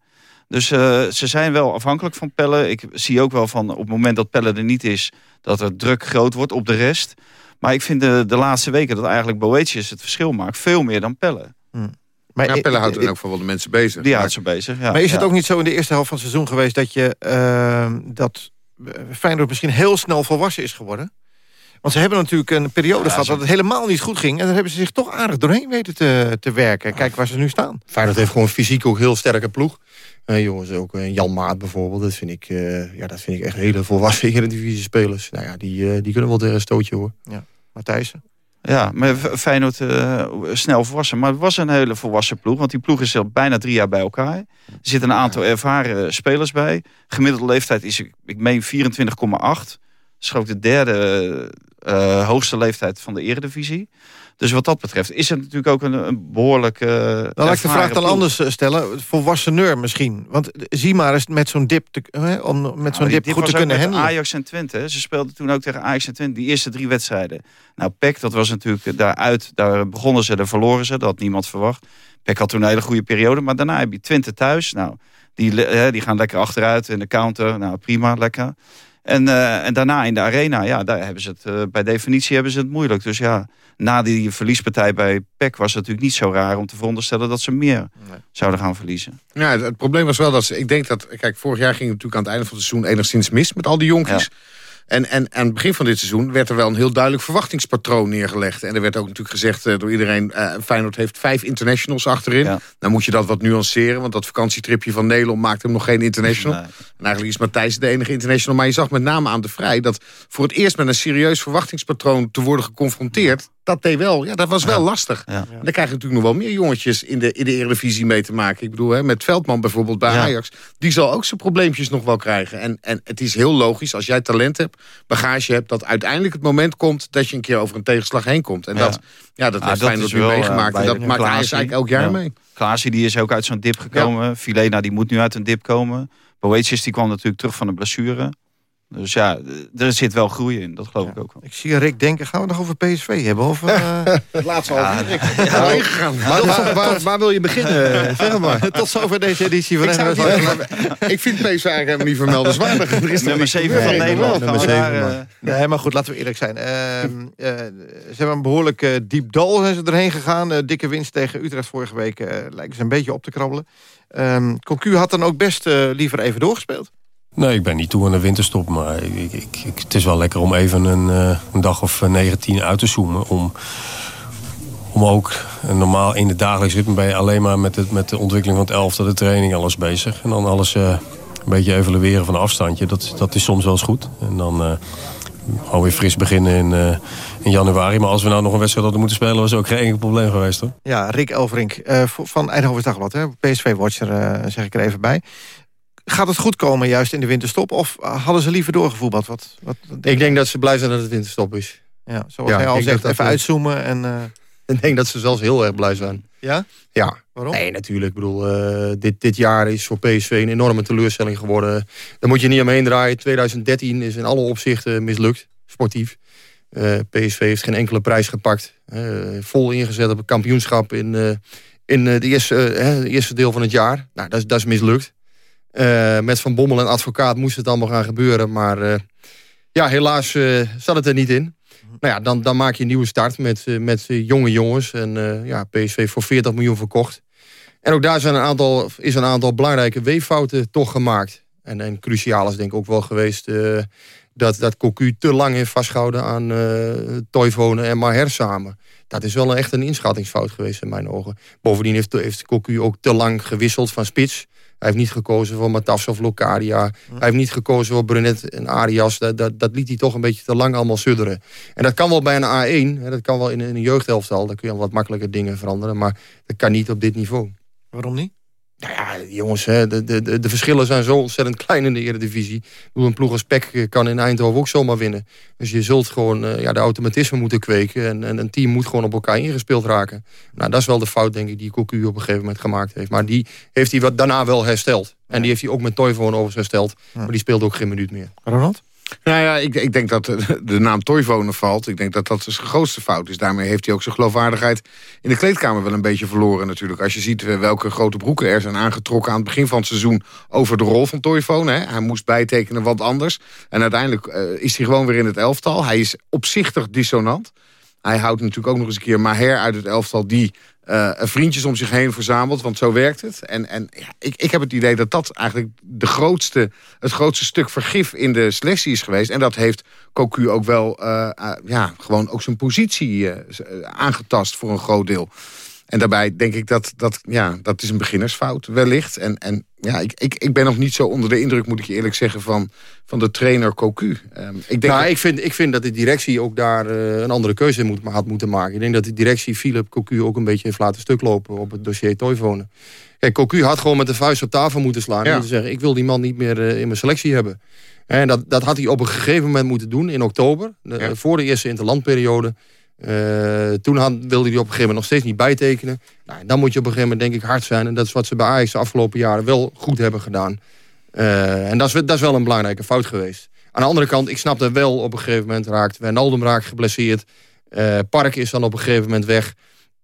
Dus uh, ze zijn wel afhankelijk van Pelle. Ik zie ook wel van op het moment dat Pelle er niet is... dat er druk groot wordt op de rest. Maar ik vind de, de laatste weken dat eigenlijk Boetius het verschil maakt. Veel meer dan Pelle. Hmm. Maar ja, Pelle houdt er ook van wel de mensen bezig. Die houdt ze bezig, ja. Maar is het ja. ook niet zo in de eerste helft van het seizoen geweest... dat, je, uh, dat Feyenoord misschien heel snel volwassen is geworden? Want ze hebben natuurlijk een periode ja, gehad dat het helemaal niet goed ging. En daar hebben ze zich toch aardig doorheen weten te, te werken. Kijk waar ze nu staan. Feyenoord heeft gewoon fysiek ook heel sterke ploeg. Uh, jongens, ook uh, Jan Maat bijvoorbeeld. Dat vind ik, uh, ja, dat vind ik echt hele volwassen Eredivisie spelers. Nou ja, die, die kunnen wel tegen een stootje hoor. Ja, Matthijssen. Ja, maar Feyenoord uh, snel volwassen. Maar het was een hele volwassen ploeg. Want die ploeg is al bijna drie jaar bij elkaar. Er zitten een aantal ervaren spelers bij. Gemiddelde leeftijd is, ik meen, 24,8. Dat is ook de derde uh, hoogste leeftijd van de eredivisie. Dus wat dat betreft is het natuurlijk ook een, een behoorlijk... Uh, dan laat ik de vraag dan anders eh, stellen. Volwassener misschien. Want zie maar eens met zo'n dip, te, hè, om met nou, zo'n dip goed te kunnen handelen. Ajax en Twente. Ze speelden toen ook tegen Ajax en Twente. Die eerste drie wedstrijden. Nou, PEC, dat was natuurlijk daaruit. Daar begonnen ze, daar verloren ze. Dat had niemand verwacht. PEC had toen een hele goede periode. Maar daarna heb je Twente thuis. Nou, die, die gaan lekker achteruit in de counter. Nou, prima, lekker. En, uh, en daarna in de arena, ja, daar hebben ze het, uh, bij definitie hebben ze het moeilijk. Dus ja, na die verliespartij bij PEC was het natuurlijk niet zo raar om te veronderstellen dat ze meer zouden gaan verliezen. Ja, het, het, probleem was wel dat ze, ik denk dat, kijk, vorig jaar ging het natuurlijk aan het einde van het seizoen enigszins mis met al die jonkies. Ja. En, en aan het begin van dit seizoen werd er wel een heel duidelijk verwachtingspatroon neergelegd. En er werd ook natuurlijk gezegd uh, door iedereen... Uh, Feyenoord heeft vijf internationals achterin. Ja. Dan moet je dat wat nuanceren, want dat vakantietripje van Nederland maakt hem nog geen international. Nee. En eigenlijk is Matthijs de enige international. Maar je zag met name aan de Vrij dat voor het eerst met een serieus verwachtingspatroon te worden geconfronteerd dat deed wel. Ja, dat was wel lastig. Ja. En dan krijg je natuurlijk nog wel meer jongetjes in de, in de Eredivisie mee te maken. Ik bedoel, hè, met Veldman bijvoorbeeld bij Ajax. Die zal ook zijn probleempjes nog wel krijgen. En, en het is heel logisch, als jij talent hebt, bagage hebt... dat uiteindelijk het moment komt dat je een keer over een tegenslag heen komt. En dat, ja, dat heeft Feyenoord nu meegemaakt. En dat maakt Ajax eigenlijk elk jaar mee. Klaasie die is ook uit zo'n dip gekomen. Filena die moet nu uit een dip komen. Boetius die kwam natuurlijk terug van de blessure. Dus ja, er zit wel groei in, dat geloof ja. ik ook wel. Ik zie Rick denken, gaan we nog over PSV hebben? Of, uh... het laatste ja, over Rick. Ja, ingegaan. Maar, waar, waar, waar, wil je beginnen? zeg maar. Tot zover deze editie van ik, ik vind PSV eigenlijk helemaal niet vermeldenswaardig. Er is nummer 7 van Nederland. Nummer 7, maar. Nee, maar goed, laten we eerlijk zijn. Uh, uh, ze hebben een behoorlijk diep dal zijn ze erheen gegaan. dikke winst tegen Utrecht vorige week. lijken ze een beetje op te krabbelen. Um, Concu had dan ook best liever even doorgespeeld. Nee, ik ben niet toe aan de winterstop. Maar ik, ik, het is wel lekker om even een, uh, een dag of 19 uit te zoomen. Om, om ook normaal in de dagelijks ritme ben je alleen maar met, het, met de ontwikkeling van het elftal, de training, alles bezig. En dan alles uh, een beetje evalueren van afstandje. Dat, dat is soms wel eens goed. En dan uh, gewoon weer fris beginnen in, in januari. Maar als we nou nog een wedstrijd hadden moeten spelen... was ook geen enkel probleem geweest hoor. Ja, Rick Elverink van Eindhoven Dagblad. PSV-watcher zeg ik er even bij. Gaat het goed komen juist in de winterstop? Of hadden ze liever doorgevoetbald? Wat, wat, ik denk dat ze blij zijn dat het winterstop is. Ja, zoals ja, hij al zegt, even uitzoomen. En, uh... Ik denk dat ze zelfs heel erg blij zijn. Ja? Ja. Waarom? Nee, natuurlijk. Ik bedoel, uh, dit, dit jaar is voor PSV een enorme teleurstelling geworden. Daar moet je niet omheen draaien. 2013 is in alle opzichten mislukt, sportief. Uh, PSV heeft geen enkele prijs gepakt. vol ingezet op het kampioenschap in, in de eerste, het eerste deel van het jaar. Nou, dat, dat is mislukt. Uh, met Van Bommel en advocaat moest het allemaal gaan gebeuren. Maar uh, ja, helaas uh, zat het er niet in. Nou ja, dan, dan maak je een nieuwe start met, met jonge jongens. En ja, PSV voor 40 miljoen verkocht. En ook daar zijn een aantal, is een aantal belangrijke weeffouten toch gemaakt. En, en cruciaal is denk ik ook wel geweest... dat, dat Cocu te lang heeft vastgehouden aan uh, en Maher samen. Dat is wel een, echt een inschattingsfout geweest in mijn ogen. Bovendien heeft, heeft Cocu ook te lang gewisseld van spits... Hij heeft niet gekozen voor Matafs of Locadia. Hij heeft niet gekozen voor Brunet en Arias. Dat, dat, dat liet hij toch een beetje te lang allemaal sudderen. En dat kan wel bij een A1. Hè, dat kan wel in, in een jeugdhelftal. Dan kun je al wat makkelijker dingen veranderen. Maar dat kan niet op dit niveau. Waarom niet? Nou ja, jongens, hè, de, de, de verschillen zijn zo ontzettend klein in de Eredivisie. Een ploeg als PEC eh, kan in Eindhoven ook zomaar winnen. Dus je zult gewoon uh, ja, de automatisme moeten kweken. En, en een team moet gewoon op elkaar ingespeeld raken. Nou, dat is wel de fout, denk ik, die Cocu op een gegeven moment gemaakt heeft. Maar die heeft hij wat daarna wel hersteld. En die heeft hij ook met Toivonen overigens hersteld. Maar die speelde ook geen minuut meer. Ronald? Nou ja, ik, ik denk dat de naam Toivonen valt. Ik denk dat dat zijn grootste fout is. Daarmee heeft hij ook zijn geloofwaardigheid in de kleedkamer wel een beetje verloren natuurlijk. Als je ziet eh, welke grote broeken er zijn aangetrokken aan het begin van het seizoen over de rol van Toivonen. Hij moest bijtekenen wat anders. En uiteindelijk uh, is hij gewoon weer in het elftal. Hij is opzichtig dissonant. Hij houdt natuurlijk ook nog eens een keer Maher uit het elftal... die uh, vriendjes om zich heen verzamelt, want zo werkt het. En, en ja, ik, ik heb het idee dat dat eigenlijk de grootste, het grootste stuk vergif in de selectie is geweest. En dat heeft Cocu ook wel uh, uh, ja, gewoon ook zijn positie aangetast voor een groot deel. En daarbij denk ik dat dat, ja, dat is een beginnersfout wellicht. En, en ja, ik, ik, ik ben nog niet zo onder de indruk, moet ik je eerlijk zeggen, van, van de trainer Cocu. Um, ik, denk nou, ik, vind, ik vind dat de directie ook daar uh, een andere keuze moet, had moeten maken. Ik denk dat de directie Philip Cocu ook een beetje heeft laten stuk lopen op het dossier Toivonen. Kijk, Cocu had gewoon met de vuist op tafel moeten slaan. En moeten zeggen, ik wil die man niet meer uh, in mijn selectie hebben. En dat, dat had hij op een gegeven moment moeten doen in oktober. De, ja. Voor de eerste interlandperiode. Uh, toen had, wilde hij op een gegeven moment nog steeds niet bijtekenen. Nou, dan moet je op een gegeven moment denk ik hard zijn. En dat is wat ze bij Ajax de afgelopen jaren wel goed hebben gedaan. Uh, en dat is, dat is wel een belangrijke fout geweest. Aan de andere kant, ik snap dat wel op een gegeven moment raakt. Wijnaldum raakt geblesseerd. Uh, Park is dan op een gegeven moment weg.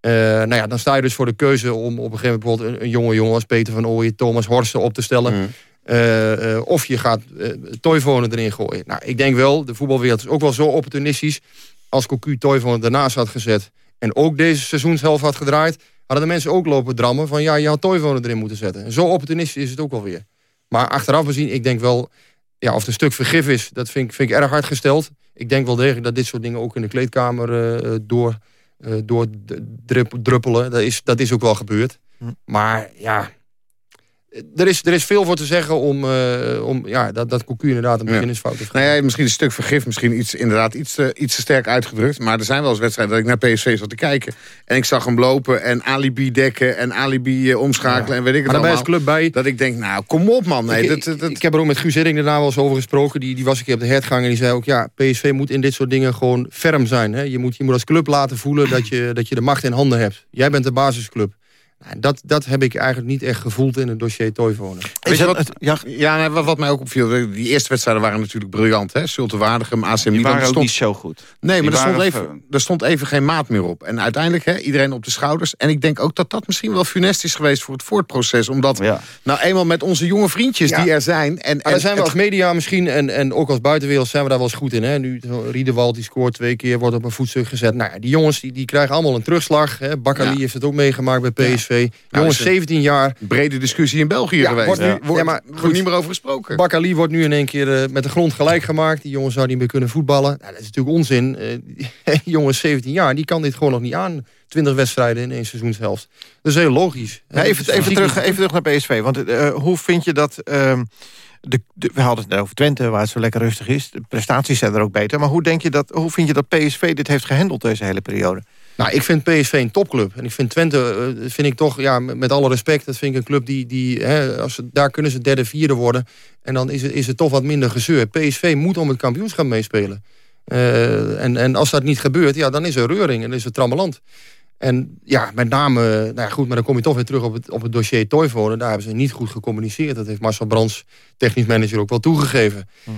nou ja, dan sta je dus voor de keuze om op een gegeven moment bijvoorbeeld een, een jonge jongen als Peter van Ooyen, Thomas Horsten op te stellen. Mm. Uh, uh, of je gaat uh, Toivonen erin gooien. Nou, ik denk wel, de voetbalwereld is ook wel zo opportunistisch als Cocu Toivonen daarnaast had gezet... en ook deze seizoenshelft had gedraaid... hadden de mensen ook lopen drammen van... ja, je had Toivonen erin moeten zetten. En zo opportunistisch is het ook wel weer. Maar achteraf gezien, ik denk wel... Ja, of het een stuk vergif is, dat vind ik, vind ik erg hard gesteld. Ik denk wel degelijk dat dit soort dingen ook in de kleedkamer uh, door, uh, door druppelen. Dat is, dat is ook wel gebeurd. Hm. Maar ja, er is, er is veel voor te zeggen om, uh, om ja, dat, dat Cocu inderdaad een beginnersfout heeft nou ja, Misschien een stuk vergif, misschien iets, inderdaad iets te, iets te sterk uitgedrukt. Maar er zijn wel eens wedstrijden dat ik naar PSV zat te kijken. En ik zag hem lopen en alibi dekken en alibi uh, omschakelen en weet ik het maar allemaal. club bij. Dat ik denk, nou kom op man. Nee, ik, dat, dat, ik heb er ook met Guus Hiddink daarna wel eens over gesproken. Die, die was een keer op de hertgang en die zei ook... ja, PSV moet in dit soort dingen gewoon ferm zijn. Hè? Je, moet, je moet als club laten voelen dat je, dat je de macht in handen hebt. Jij bent de basisclub. Nou, dat, dat heb ik eigenlijk niet echt gevoeld in het dossier Toivonen. Weet je wat, ja, ja wat, wat mij ook opviel, die eerste wedstrijden waren natuurlijk briljant. Hè? Zulte Waregem, AC Milan. Die waren stond, ook niet zo goed. Nee, maar er stond, even, er stond even geen maat meer op. En uiteindelijk hè, iedereen op de schouders. En ik denk ook dat dat misschien wel funest is geweest voor het voortproces. Omdat ja. nou eenmaal met onze jonge vriendjes die er zijn. En, en, en zijn we als media misschien en, en ook als buitenwereld zijn we daar wel eens goed in. Hè? Nu Riedewald die scoort twee keer, wordt op een voetstuk gezet. Nou, die jongens die, die krijgen allemaal een terugslag. Hè? Bakali heeft het ook meegemaakt bij PSV. Jongens 17 jaar. Brede discussie in België ja, geweest. Wordt nu, wordt, ja, maar niet meer over gesproken. Bakali wordt nu in één keer uh, met de grond gelijk gemaakt. Die jongens zou niet meer kunnen voetballen. Nou, dat is natuurlijk onzin. Uh, jongens 17 jaar, die kan dit gewoon nog niet aan. 20 wedstrijden in één seizoenshelft. Dat is heel logisch. Ja, even, even, terug, even terug naar PSV. Want uh, hoe vind je dat... Uh, de, de, we hadden het over Twente, waar het zo lekker rustig is. De prestaties zijn er ook beter. Maar hoe, denk je dat, hoe vind je dat PSV dit heeft gehandeld deze hele periode? Nou, ik vind PSV een topclub. En ik vind Twente, uh, vind ik toch, ja, met alle respect... dat vind ik een club die, die hè, als ze, daar kunnen ze derde, vierde worden. En dan is het, is het toch wat minder gezeur. PSV moet om het kampioenschap meespelen. Uh, en, en als dat niet gebeurt, ja, dan is er reuring en is het trammeland. En ja, met name, nou ja, goed, maar dan kom je toch weer terug op het, op het dossier Toivonen. Daar hebben ze niet goed gecommuniceerd. Dat heeft Marcel Brands, technisch manager, ook wel toegegeven. Hm.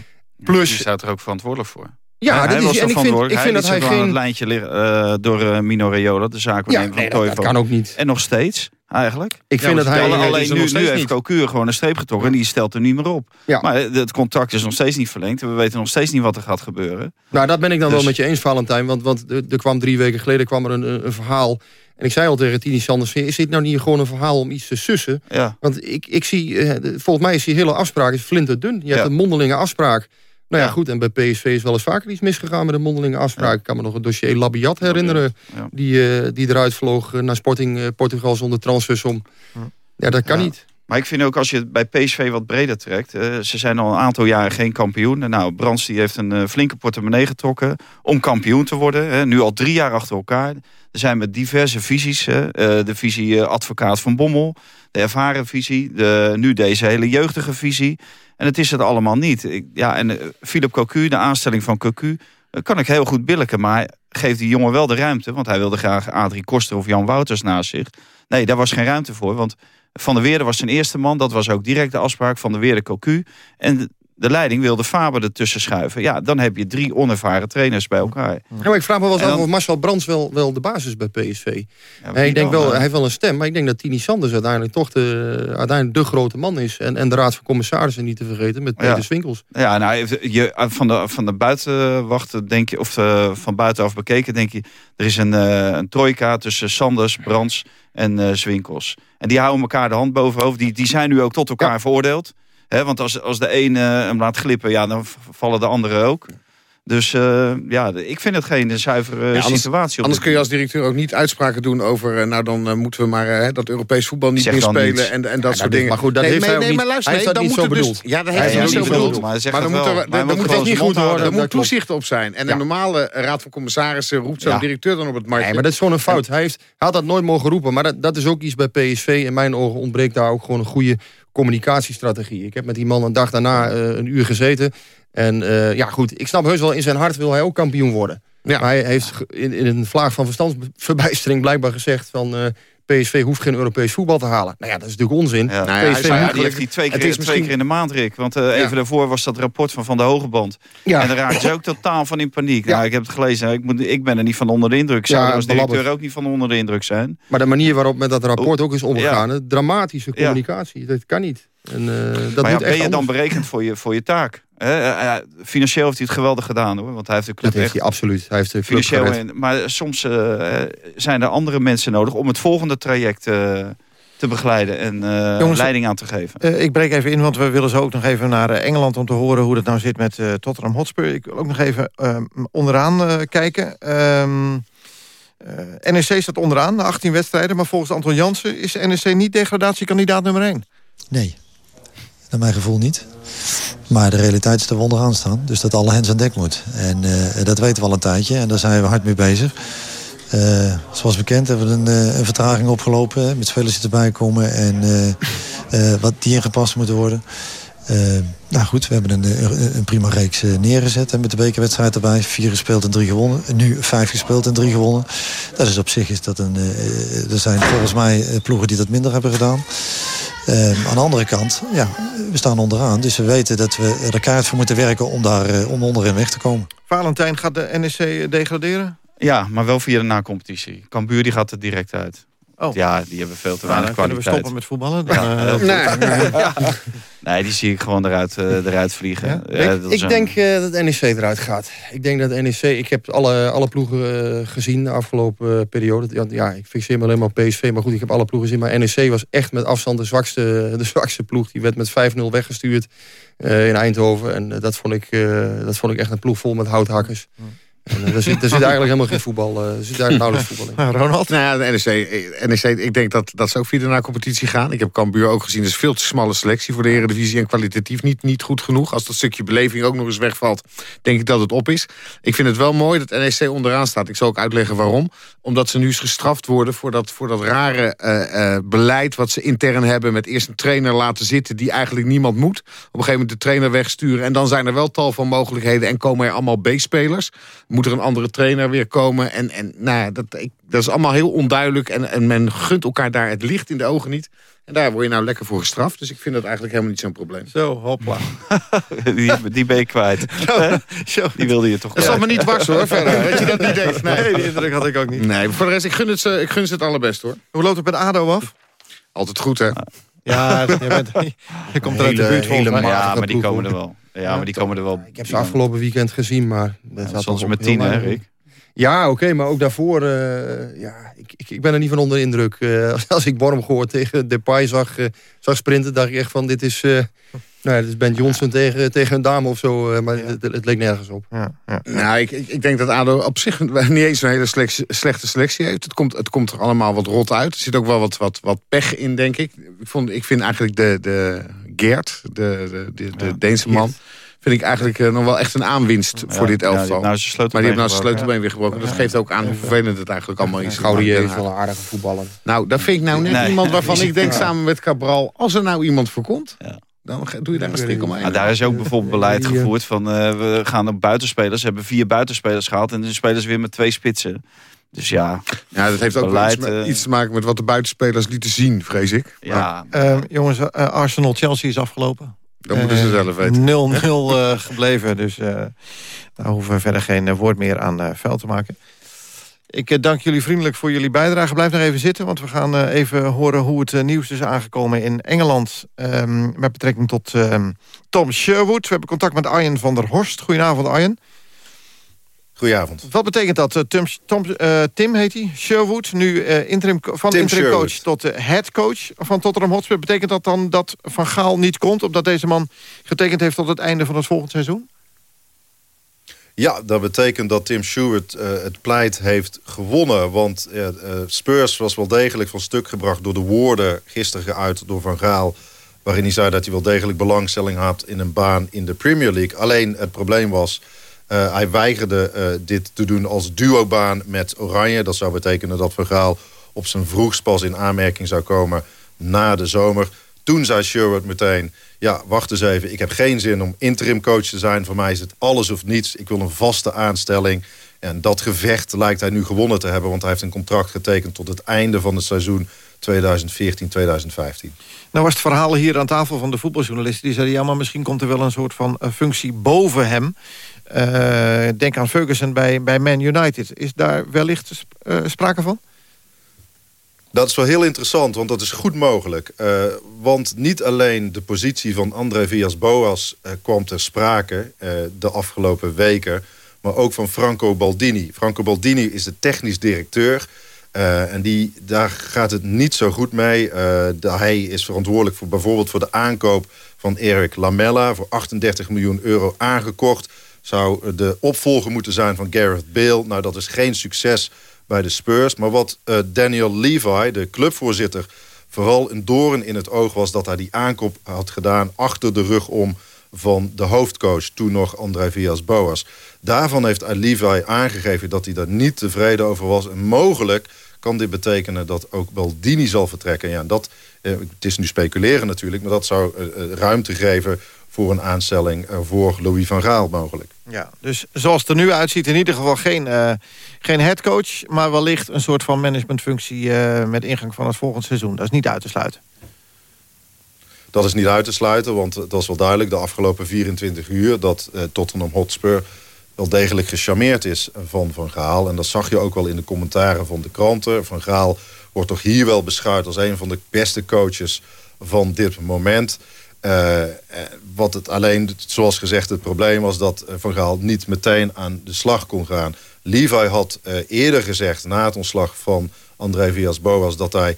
Plus, die staat er ook verantwoordelijk voor. Ja, hij, dat was is, en ik vind, ik vind dat hij geen... het lijntje uh, door uh, Mino Raiola, de zaak ja, nee, van dat, dat kan ook niet. En nog steeds, eigenlijk. Ik vind dat hij... Alleen nu, nu heeft Cocu gewoon een streep getrokken en die stelt er niet meer op. Ja. Maar het contract is nog steeds niet verlengd. En we weten nog steeds niet wat er gaat gebeuren. Nou, dat ben ik dan dus... wel met je eens, Valentijn. Want, want er kwam drie weken geleden kwam er een, een verhaal... En ik zei al tegen Tini Sanders, is dit nou niet gewoon een verhaal om iets te sussen? Ja. Want ik, ik zie, volgens mij is die hele afspraak is flinterdun. Je ja. hebt een mondelinge afspraak. Nou ja, goed, en bij PSV is wel eens vaker iets misgegaan met een mondelinge afspraak. Ik kan me nog het dossier Labiat herinneren, die, uh, die eruit vloog naar Sporting uh, Portugal zonder transfersom. Ja, dat kan niet. Maar ik vind ook als je het bij PSV wat breder trekt. Uh, ze zijn al een aantal jaren geen kampioen. Nou, Brands die heeft een flinke portemonnee getrokken om kampioen te worden. Nu al drie jaar achter elkaar. Er zijn met diverse visies. de visie advocaat van Bommel. De ervaren visie. De, nu deze hele jeugdige visie. En het is het allemaal niet. Ik, ja, en Philip Cocu, de aanstelling van Cocu... Kan ik heel goed billiken, maar geeft die jongen wel de ruimte. Want hij wilde graag Adrie Koster of Jan Wouters naast zich. Nee, daar was geen ruimte voor. Want Van der Weerde was zijn eerste man. Dat was ook direct de afspraak van de Weerde Cocu. En de leiding wilde Faber ertussen schuiven. Ja, dan heb je drie onervaren trainers bij elkaar. Ja, maar ik vraag me wel eens af of Marcel Brands wel, wel de basis bij PSV. Ja, ik denk wel, hij heeft wel een stem, maar ik denk dat Tini Sanders uiteindelijk toch de, uiteindelijk de grote man is. En, en de raad van commissarissen niet te vergeten met Peter ja. Swinkels. Ja, nou, je, van, de, van de buitenwacht denk je, of de, van buitenaf bekeken denk je, er is een, uh, een trojka tussen Sanders, Brands en uh, Swinkels. En die houden elkaar de hand bovenhoofd. Die, die zijn nu ook tot elkaar veroordeeld. He, want als, als de een uh, hem laat glippen, ja, dan vallen de anderen ook. Dus uh, ja, ik vind het geen zuivere ja, anders, situatie. Anders kun je als directeur ook niet uitspraken doen over... Uh, nou, dan uh, moeten we maar dat Europees voetbal niet meer spelen en, en dat ja, soort dingen. Maar goed, dat nee, heeft nee, hij ook nee, niet, maar luister, hij heeft dat dan niet zo moet bedoeld. Dus, ja, dat heeft hij niet zo bedoeld. Maar, maar, dan moet er, dan, moet het niet goed worden. Er moet toezicht op zijn. En een normale raad van commissarissen roept zo'n directeur dan op het markt. Nee, maar dat is gewoon een fout. Hij, heeft, had dat nooit mogen roepen. Maar dat, dat is ook iets bij PSV. In mijn ogen ontbreekt daar ook gewoon een goede communicatiestrategie. Ik heb met die man een dag daarna een uur gezeten. En uh, ja, goed, ik snap heus wel, in zijn hart wil hij ook kampioen worden. Ja. Maar hij heeft in, in een vlaag van verstandsverbijstering blijkbaar gezegd van... PSV hoeft geen Europees voetbal te halen. Nou ja, dat is natuurlijk onzin. Ja. Nou ja, PSV ja, die heeft hij twee keer, twee misschien... keer in de maand, Rick. Want uh, even daarvoor was dat rapport van Van de Hogeband. En daar raakte ze ook totaal van in paniek. Nou, ik heb het gelezen. Ik, moet, ik ben er niet van onder de indruk. Zou ja, als directeur ook niet van onder de indruk zijn. Maar de manier waarop met dat rapport ook is omgegaan... dramatische communicatie, dat kan niet. En, uh, dat maar ja, ben je dan berekend voor je, voor je taak? He, financieel heeft hij het geweldig gedaan hoor. Want hij heeft de club dat heeft echt hij absoluut. Hij heeft de club financieel in, Maar soms uh, zijn er andere mensen nodig om het volgende traject uh, te begeleiden en uh, Jongens, leiding aan te geven. ik breek even in, want we willen zo ook nog even naar Engeland om te horen hoe het nou zit met Tottenham Hotspur. Ik wil ook nog even onderaan kijken. Um, NEC staat onderaan, de 18 wedstrijden. Maar volgens Anton Jansen is NEC niet degradatiekandidaat nummer 1. Nee, naar mijn gevoel niet. Maar de realiteit is we onderaan staan. Dus dat alle hens aan dek moet. En uh, dat weten we al een tijdje. En daar zijn we hard mee bezig. Uh, zoals bekend hebben we een, een vertraging opgelopen. Met spelers die erbij komen. En wat die ingepast moeten worden. Nou goed, we hebben een, een prima reeks neergezet. Hè, met de bekerwedstrijd erbij. Vier gespeeld en drie gewonnen. Nu vijf gespeeld en drie gewonnen. Dat is op zich is dat een... er zijn volgens mij ploegen die dat minder hebben gedaan. Uh, aan de andere kant, ja, we staan onderaan. Dus we weten dat we er keihard voor moeten werken om daar uh, om onderin weg te komen. Valentijn, gaat de NEC degraderen? Ja, maar wel via de na-competitie. Cambuur die gaat er direct uit. Oh. Ja, die hebben veel te nou, weinig kwaliteit. Kunnen we stoppen met voetballen? Dan, ja, uh, nee. ja. nee, die zie ik gewoon eruit, uh, eruit vliegen. Ja? Ja, ik ik denk uh, dat NEC eruit gaat. Ik denk dat NEC... Ik heb alle, alle ploegen gezien de afgelopen periode. Ja, ik fixeer me alleen maar op PSV. Maar goed, ik heb alle ploegen gezien. Maar NEC was echt met afstand de zwakste, de zwakste ploeg. Die werd met 5-0 weggestuurd in Eindhoven. En dat, vond ik, dat vond ik echt een ploeg vol met houthakkers. En, uh, er, zit, er zit eigenlijk helemaal geen voetbal. Uh, er zit eigenlijk nauwelijks voetbal in. Ronald? Nou ja, de NEC, NEC, ik denk dat, dat ze ook via de competitie gaan. Ik heb Cambuur ook gezien. Is veel te smalle selectie voor de Eredivisie. En kwalitatief niet, niet goed genoeg. Als dat stukje beleving ook nog eens wegvalt, denk ik dat het op is. Ik vind het wel mooi dat NEC onderaan staat. Ik zal ook uitleggen waarom. Omdat ze nu eens gestraft worden voor dat, voor dat rare uh, beleid... wat ze intern hebben met eerst een trainer laten zitten... die eigenlijk niemand moet. Op een gegeven moment de trainer wegsturen. En dan zijn er wel tal van mogelijkheden. En komen er allemaal B-spelers moet er een andere trainer weer komen. En, en nou ja, dat, ik, dat is allemaal heel onduidelijk. En, en men gunt elkaar daar het licht in de ogen niet. En daar word je nou lekker voor gestraft. Dus ik vind dat eigenlijk helemaal niet zo'n probleem. Zo, hopla. die, die ben je kwijt. Zo, die wilde je toch Dat zat me niet dwars hoor, verder. Dat je dat niet deed. Nee. nee, die indruk had ik ook niet. Nee, voor de rest, ik gun, het ze, ik gun ze het allerbest hoor. Hoe loopt het met ADO af? Altijd goed hè. Ja, je, bent, je komt er uit de buurt volgens mij. Ja, maar die komen er wel. Ja, ja, maar die komen er wel. Ik heb ze afgelopen weekend gezien, maar... Dat ja, soms met tien, hè, Rick? Ja, oké, okay, maar ook daarvoor... Uh, ja, ik, ik, ik, ben er niet van onder de indruk. Uh, als ik Borm gehoord tegen Depay zag, uh, zag sprinten... dacht ik echt van, dit is... nou, dit is Ben Johnson ja. tegen, tegen een dame of zo. maar ja. het, het, leek nergens op. Ja, ja. Nou, ik, ik, ik, denk dat ADO op zich niet eens een hele selectie, slechte selectie heeft. Het komt, het komt er allemaal wat rot uit. Er zit ook wel wat, wat, wat pech in, denk ik. Ik, vond, ik vind eigenlijk de, de Geert, de, de, de, de Deense man... vind ik eigenlijk uh, nog wel echt een aanwinst ja, voor dit elftal. Ja, nou maar die heeft nou zijn sleutelbeen weer gebroken. Dat geeft ook aan hoe vervelend het eigenlijk allemaal is. Wel een aardige voetballer. Nou, dat vind ik nou net nee. iemand waarvan ik denk samen met Cabral... als er nou iemand voorkomt... dan doe je daar een strik omheen. Nou, daar is ook bijvoorbeeld beleid gevoerd van... Uh, we gaan op buitenspelers. Ze hebben vier buitenspelers gehad... en de spelers weer met twee spitsen. Dus ja, ja dat heeft ook beleid, iets, met, iets, te maken met wat de buitenspelers lieten zien, vrees ik. Ja. Uh, jongens, uh, Arsenal-Chelsea is afgelopen. Dat moeten ze zelf weten. 0-0 uh, gebleven, dus daar hoeven we verder geen woord meer aan vuil te maken. Ik dank jullie vriendelijk voor jullie bijdrage. Blijf nog even zitten, want we gaan even horen hoe het nieuws is aangekomen in Engeland. Um, met betrekking tot um, Tom Sherwood. We hebben contact met Arjen van der Horst. Goedenavond, Arjen. Goedenavond. Wat betekent dat? Uh, Tim, Tom, uh, Tim heet hij, Sherwood, nu uh, interim, van Tim interim Sherwood. coach tot de head coach van Tottenham Hotspur. Betekent dat dan dat Van Gaal niet komt, omdat deze man getekend heeft tot het einde van het volgende seizoen? Ja, dat betekent dat Tim Stewart uh, het pleit heeft gewonnen. Want uh, Spurs was wel degelijk van stuk gebracht door de woorden gisteren geuit door Van Gaal. Waarin hij zei dat hij wel degelijk belangstelling had in een baan in de Premier League. Alleen het probleem was, uh, hij weigerde dit te doen als duobaan met Oranje. Dat zou betekenen dat Van Gaal op zijn vroegst pas in aanmerking zou komen na de zomer. Toen zei Sherwood meteen, ja, wacht eens even. Ik heb geen zin om interim coach te zijn. Voor mij is het alles of niets. Ik wil een vaste aanstelling. En dat gevecht lijkt hij nu gewonnen te hebben. Want hij heeft een contract getekend tot het einde van het seizoen 2014-2015. Nou was het verhaal hier aan tafel van de voetbaljournalisten. Die zeiden, ja, maar misschien komt er wel een soort van uh, functie boven hem. Uh, denk aan Ferguson bij, bij Man United. Is daar wellicht uh, sprake van? Dat is wel heel interessant, want dat is goed mogelijk. Uh, want niet alleen de positie van André Villas-Boas uh, kwam ter sprake de afgelopen weken... maar ook van Franco Baldini. Franco Baldini is de technisch directeur... en die, daar gaat het niet zo goed mee. De, hij is verantwoordelijk voor bijvoorbeeld voor de aankoop van Eric Lamella... voor 38 miljoen euro aangekocht. Zou de opvolger moeten zijn van Gareth Bale. Nou, dat is geen succes bij de Spurs. Maar wat uh, Daniel Levi, de clubvoorzitter... vooral een doorn in het oog was dat hij die aankoop had gedaan... achter de rug om van de hoofdcoach, toen nog André Villas-Boas. Daarvan heeft Levi aangegeven dat hij daar niet tevreden over was. En mogelijk kan dit betekenen dat ook Baldini zal vertrekken. Ja, dat, eh, het is nu speculeren natuurlijk, maar dat zou eh, ruimte geven voor een aanstelling uh, voor Louis van Gaal mogelijk. Ja, dus zoals het er nu uitziet, in ieder geval geen, geen headcoach... maar wellicht een soort van managementfunctie met ingang van het volgende seizoen. Dat is niet uit te sluiten. Dat is niet uit te sluiten, want dat is wel duidelijk... de afgelopen 24 uur dat uh, Tottenham Hotspur wel degelijk gecharmeerd is van Van Gaal. En dat zag je ook wel in de commentaren van de kranten. Van Gaal wordt toch hier wel beschouwd als een van de beste coaches van dit moment... Uh, wat het alleen, zoals gezegd, het probleem was dat Van Gaal niet meteen aan de slag kon gaan. Levi had eerder gezegd, na het ontslag van André Villas-Boas... dat hij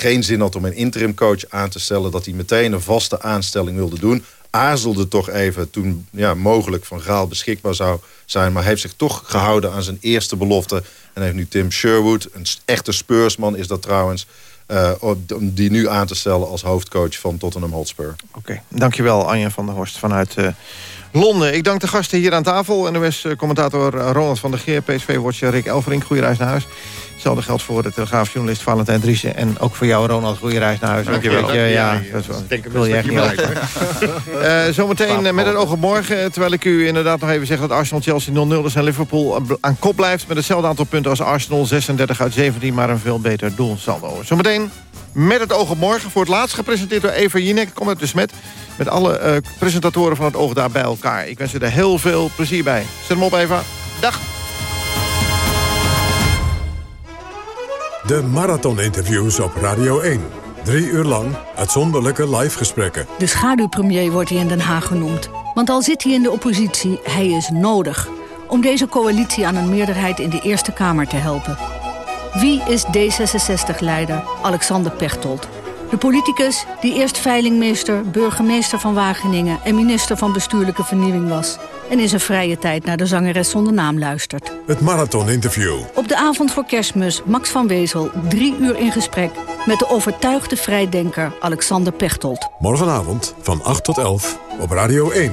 geen zin had om een interim coach aan te stellen... dat hij meteen een vaste aanstelling wilde doen. Aarzelde toch even toen ja, mogelijk Van Gaal beschikbaar zou zijn... maar heeft zich toch gehouden aan zijn eerste belofte... en heeft nu Tim Sherwood, een echte Speursman is dat trouwens... Uh, om die nu aan te stellen als hoofdcoach van Tottenham Hotspur. Oké, dankjewel Anja van der Horst vanuit uh, Londen. Ik dank de gasten hier aan tafel. NOS-commentator Ronald van der Geer, PSV-watcher Rick Elvering. Goeie reis naar huis. Hetzelfde geldt voor de telegraafjournalist Valentijn Driessen. En ook voor jou, Ronald. Goeie reis naar huis. Dankjewel. Dank je, ja, ja, dat denk wil je echt niet uh, Zometeen met het oog op morgen. Terwijl ik u inderdaad nog even zeg dat Arsenal-Chelsea 0-0 is... en Liverpool aan kop blijft met hetzelfde aantal punten als Arsenal. 36 uit 17, maar een veel beter doelsaldo. Zometeen met het oog op morgen. Voor het laatst gepresenteerd door Eva Jinek. Kom uit de smet. Met alle uh, presentatoren van het oog daar bij elkaar. Ik wens u er heel veel plezier bij. Zet hem op, Eva. Dag. De marathon-interviews op Radio 1. Drie uur lang uitzonderlijke live gesprekken. De schaduwpremier wordt hij in Den Haag genoemd. Want al zit hij in de oppositie, hij is nodig. Om deze coalitie aan een meerderheid in de Eerste Kamer te helpen. Wie is D66-leider Alexander Pechtold? De politicus die eerst veilingmeester, burgemeester van Wageningen... en minister van Bestuurlijke Vernieuwing was. En in zijn vrije tijd naar de zangeres zonder naam luistert. Het Marathon-interview. Op de avond voor kerstmis Max van Wezel drie uur in gesprek... met de overtuigde vrijdenker Alexander Pechtold. Morgenavond van 8 tot 11 op Radio 1.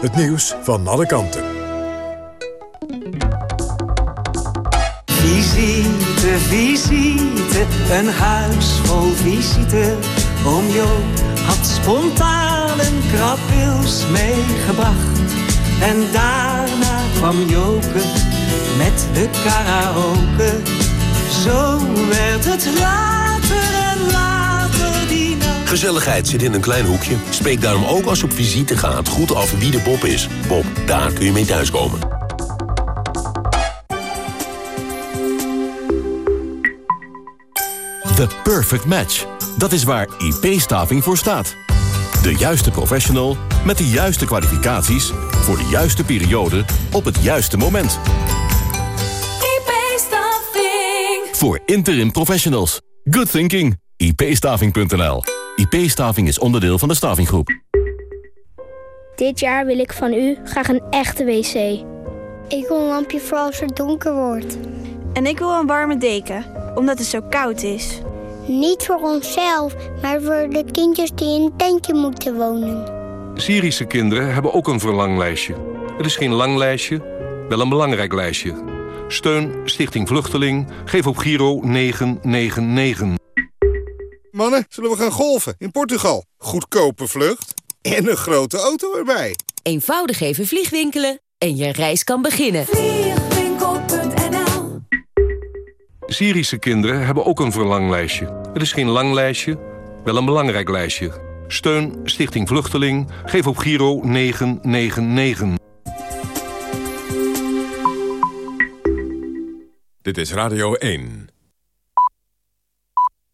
Het nieuws van alle kanten. Visite, visite, een huis vol visite. Oom Joop had spontaan een krabwils meegebracht. En daarna kwam Joke met de karaoke. Zo werd het later en later die nacht. Gezelligheid zit in een klein hoekje. Spreek daarom ook als je op visite gaat goed af wie de Bob is. Bob, daar kun je mee thuiskomen. The Perfect Match. Dat is waar IP-staving voor staat. De juiste professional met de juiste kwalificaties... voor de juiste periode op het juiste moment. IP-staving. Voor interim professionals. Good thinking. ipstaving.nl IP-staving is onderdeel van de Stavinggroep. Dit jaar wil ik van u graag een echte wc. Ik wil een lampje voor als het donker wordt. En ik wil een warme deken, omdat het zo koud is. Niet voor onszelf, maar voor de kindjes die in een tentje moeten wonen. Syrische kinderen hebben ook een verlanglijstje. Het is geen lang lijstje, wel een belangrijk lijstje. Steun Stichting Vluchteling. Geef op Giro 999. Mannen, zullen we gaan golven in Portugal? Goedkope vlucht en een grote auto erbij. Eenvoudig even vliegwinkelen en je reis kan beginnen. Syrische kinderen hebben ook een verlanglijstje. Het is geen lang lijstje, wel een belangrijk lijstje. Steun Stichting Vluchteling. Geef op Giro 999. Dit is Radio 1.